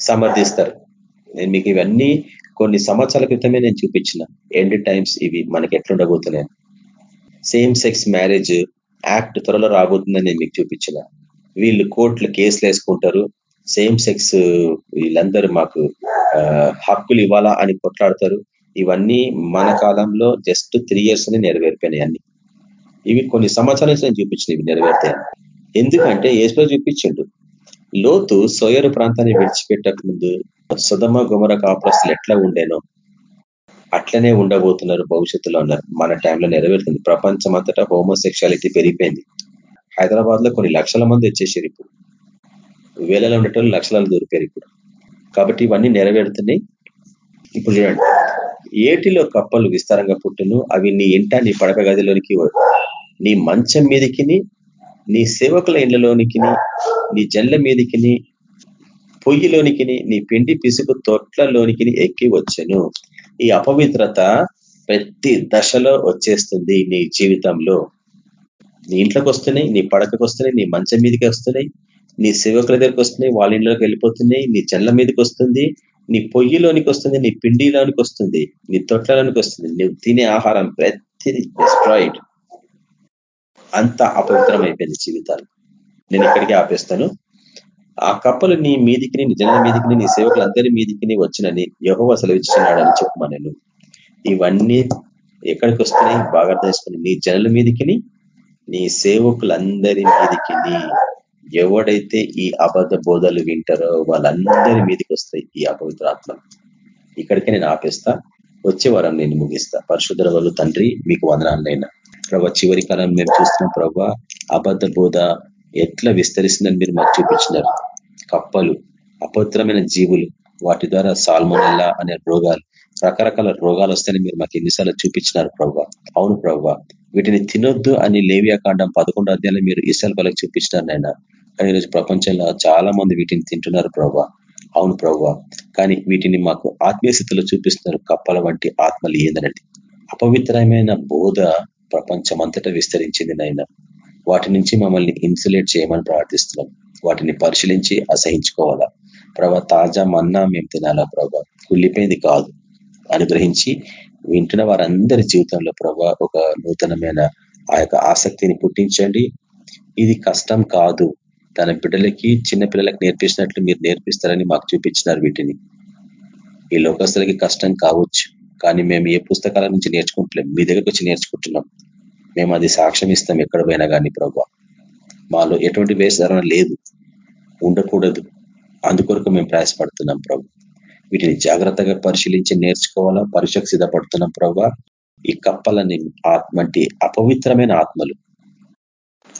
సమర్థిస్తారు. నేను మీకు ఇవన్నీ కొన్ని సంవత్సరాల క్రితమే నేను చూపించిన. ఎండ్ టైమ్స్ ఇవి మనకి ఎట్లుండబోతున్నాయి. సేమ్ సెక్స్ మ్యారేజ్ యాక్ట్ త్వరలో రాబోతుందని నేను మీకు చూపించిన. వీళ్ళు కోర్టులు కేసులు వేసుకుంటారు. సేమ్ సెక్స్ uh, వీళ్ళందరూ మాకు uh, హక్కులు ఇవ్వాలా అని కొట్లాడతారు. ఇవన్నీ మన కాలంలో జస్ట్ త్రీ ఇయర్స్ అని నెరవేరిపోయినాయి అన్ని. ఇవి కొన్ని సంవత్సరాల నుంచి నేను చూపించిన ఇవి నెరవేరుతాయి ఎందుకంటే ఏసులో చూపించిండు. లోతు సోయరు ప్రాంతాన్ని విడిచిపెట్టక ముందు సుధమ గుమర కాపురస్తులు ఎట్లా ఉండేనో అట్లనే ఉండబోతున్నారు భవిష్యత్తులో ఉన్నారు మన టైంలో నెరవేరుతుంది. ప్రపంచం అంతటా హోమోసెక్షాలిటీ పెరిగిపోయింది. హైదరాబాద్లో కొన్ని లక్షల మంది వచ్చేసారు ఇప్పుడు. వేలలో ఉండేటోళ్ళు లక్షలాలు దూరిపోయారు ఇప్పుడు. కాబట్టి ఇవన్నీ నెరవేరుతున్నాయి. ఇప్పుడు చూడండి. ఏటిలో కప్పలు విస్తారంగా పుట్టును అవి నీ ఇంట నీ పడక గదిలోనికి నీ మంచం మీదకి నీ సేవకుల ఇండ్లలోనికి నీ జన్ల మీదకి పొయ్యిలోనికి నీ పిండి పిసుకు తొట్లలోనికి ఎక్కి వచ్చను. ఈ అపవిత్రత ప్రతి దశలో వచ్చేస్తుంది నీ జీవితంలో. నీ ఇంట్లోకి వస్తున్నాయి నీ పడకకు వస్తున్నాయి నీ మంచం మీదకి వస్తున్నాయి నీ సేవకుల దగ్గరికి వస్తున్నాయి వాళ్ళ ఇంట్లోకి వెళ్ళిపోతున్నాయి నీ జన్ల మీదకి వస్తుంది నీ పొయ్యిలోనికి వస్తుంది నీ పిండిలోనికి వస్తుంది నీ తొట్లలోనికి వస్తుంది. నువ్వు తినే ఆహారం ప్రతిది డిస్ట్రాయిడ్ అంత అపవిత్రం అయిపోయింది జీవితాలు. నేను ఇక్కడికి ఆపేస్తాను. ఆ కప్పలు నీ మీదికి నీ జనుల మీదికి నీ సేవకులందరి మీదికి వచ్చినని యహోవ అసలు అని చెప్పమా నేను ఇవన్నీ ఎక్కడికి వస్తున్నాయి? బాగా తెలుసుకుని నీ జనుల మీదికి నీ సేవకులందరి మీదికి ఎవడైతే ఈ అబద్ధ బోధలు వింటారో వాళ్ళందరి మీదకి వస్తాయి ఈ అపవిత్ర ఆత్మ. ఇక్కడికే నేను ఆపేస్తా. వచ్చే వారం నేను ముగిస్తా. పరిశుద్ధుల వాళ్ళు తండ్రి మీకు వదనాలైనా ప్రభా చివరి కాలం మేము చూస్తున్నాం ప్రభా అబద్ధ బోధ ఎట్లా విస్తరిస్తుందని మీరు మాకు చూపించినారు. కప్పలు అపవిత్రమైన జీవులు వాటి ద్వారా సాల్మోనల్లా అనే రోగాలు రకరకాల రోగాలు వస్తాయని మీరు మాకు ఎన్నిసార్లు చూపించినారు ప్రభావ అవును ప్రభావ వీటిని తినొద్దు అని లేవియాకాండం పదకొండు అధ్యాయంలో మీరు ఇసల్ వాళ్ళకి చూపించినారు నాయన. కానీ ఈరోజు ప్రపంచంలో చాలా మంది వీటిని తింటున్నారు ప్రభావ అవును ప్రభావ కానీ వీటిని మాకు ఆత్మీయ స్థితిలో చూపిస్తున్నారు కప్పల వంటి ఆత్మలు ఏందనండి అపవిత్రమైన బోధ ప్రపంచం అంతటా విస్తరించింది నాయన. వాటి నుంచి మమ్మల్ని ఇన్సులేట్ చేయమని ప్రార్థిస్తున్నాం. వాటిని పరిశీలించి అసహించుకోవాలా? ప్రభా తాజా మన్నా మేము తినాలా ప్రభా? కుళ్ళిపోయింది కాదు. అనుగ్రహించి వింటున్న వారందరి జీవితంలో ప్రభా ఒక నూతనమైన ఆ యొక్క ఆసక్తిని పుట్టించండి. ఇది కష్టం కాదు. తన బిడ్డలకి చిన్న పిల్లలకి నేర్పించినట్లు మీరు నేర్పిస్తారని మాకు చూపించినారు వీటిని. ఈ లోకస్తులకి కష్టం కావచ్చు కానీ మేము ఏ పుస్తకాల నుంచి నేర్చుకుంటలేం. మీ దగ్గరకు వచ్చి నేర్చుకుంటున్నాం. మేము అది సాక్ష్యం ఇస్తాం ఎక్కడ పోయినా కానీ ప్రభావ మాలో ఎటువంటి వేషధారణ లేదు. ఉండకూడదు. అందుకొరకు మేము ప్రయాసపడుతున్నాం ప్రభు. వీటిని జాగ్రత్తగా పరిశీలించి నేర్చుకోవాలా? పరీక్షకు సిద్ధపడుతున్నాం ప్రభు. ఈ కప్పలని ఆత్మంటి అపవిత్రమైన ఆత్మలు.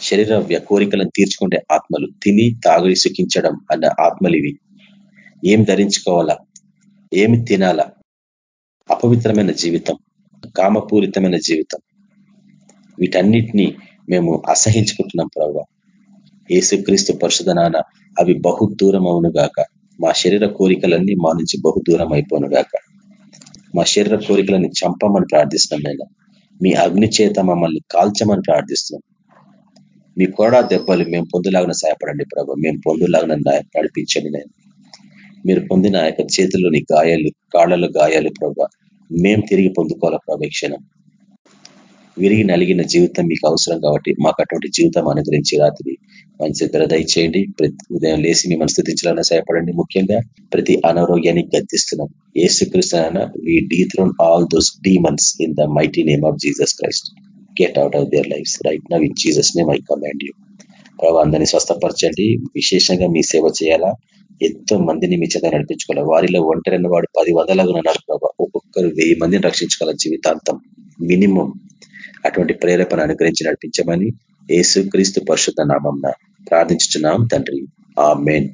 శరీర కోరికలను తీర్చుకుంటే ఆత్మలు తిని తాగుడి సుఖించడం అన్న ఆత్మలు ఇవి. ఏం ధరించుకోవాలా? ఏమి తినాలా? అపవిత్రమైన జీవితం కామపూరితమైన జీవితం. వీటన్నిటినీ మేము అసహించుకుంటున్నాం ప్రభావ ఏసుక్రీస్తు పరిశుధనాన అవి బహు దూరం అవునుగాక మా శరీర కోరికలన్నీ మా నుంచి బహు దూరం అయిపోనుగాక మా శరీర కోరికలని చంపమని ప్రార్థిస్తున్నాం నేను మీ అగ్ని చేత మమ్మల్ని కాల్చమని ప్రార్థిస్తున్నాం. మీ కోడా దెబ్బలు మేము పొందులాగిన సహాయపడండి ప్రభు. మేము పొందులాగిన నడిపించండి నేను మీరు పొందిన ఆ యొక్క చేతుల్లోని గాయాలు కాళ్ళలో గాయాలు ప్రభు. మేము తిరిగి పొందుకోవాలా ప్రభు క్షణం. విరిగి నలిగిన జీవితం మీకు అవసరం కాబట్టి మాకు అటువంటి జీవితం అనుగ్రహించి రాత్రి మంచి దయచేయండి. ప్రతి ఉదయం లేసి మిమ్మల్ని స్థితించాలన్నా సహాయపడండి. ముఖ్యంగా ప్రతి అనారోగ్యాన్ని గద్దిస్తున్నాం. ఏసుకృష్ణ we dethrone all those demons in the mighty name of Jesus Christ get out of their life right now in Jesus name I command you ప్రభావ అందరినీ స్వస్థపరచండి. విశేషంగా మీ సేవ చేయాలా? ఎంతో మందిని మీ చేత నడిపించుకోవాలి? వారిలో ఒంటరిన వాడు పది వందలుగా ఉన్నారు ప్రభావ ఒక్కొక్కరు వెయ్యి మందిని రక్షించుకోవాలి జీవితాంతం? మినిమం అటువంటి ప్రేరేపణ అనుగ్రహించి నడిపించమని యేసు క్రీస్తు పరిశుద్ధ నామం ప్రార్థించుతున్నాం తండ్రి. ఆ మెయిన్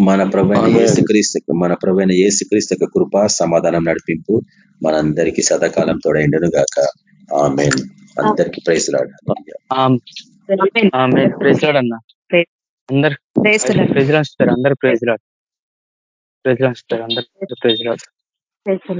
మన ప్రభైన ఏసుక్రీస్తు మన ప్రభైన ఏసుక్రీస్తు యొక్క కృప సమాధానం నడిపింపు మనందరికీ సదాకాలం తోడైండును గాక ఆ మెయిన్ అందరికీ ప్రైజ్ రాడు ప్రైజ్ రాడ్ అన్న. అందరు ప్రైజ్ రాస్తారు అందరు ప్రైజ్ రాడు ప్రైజ్ రాస్తారు అందరు ప్రైజ్ రాడు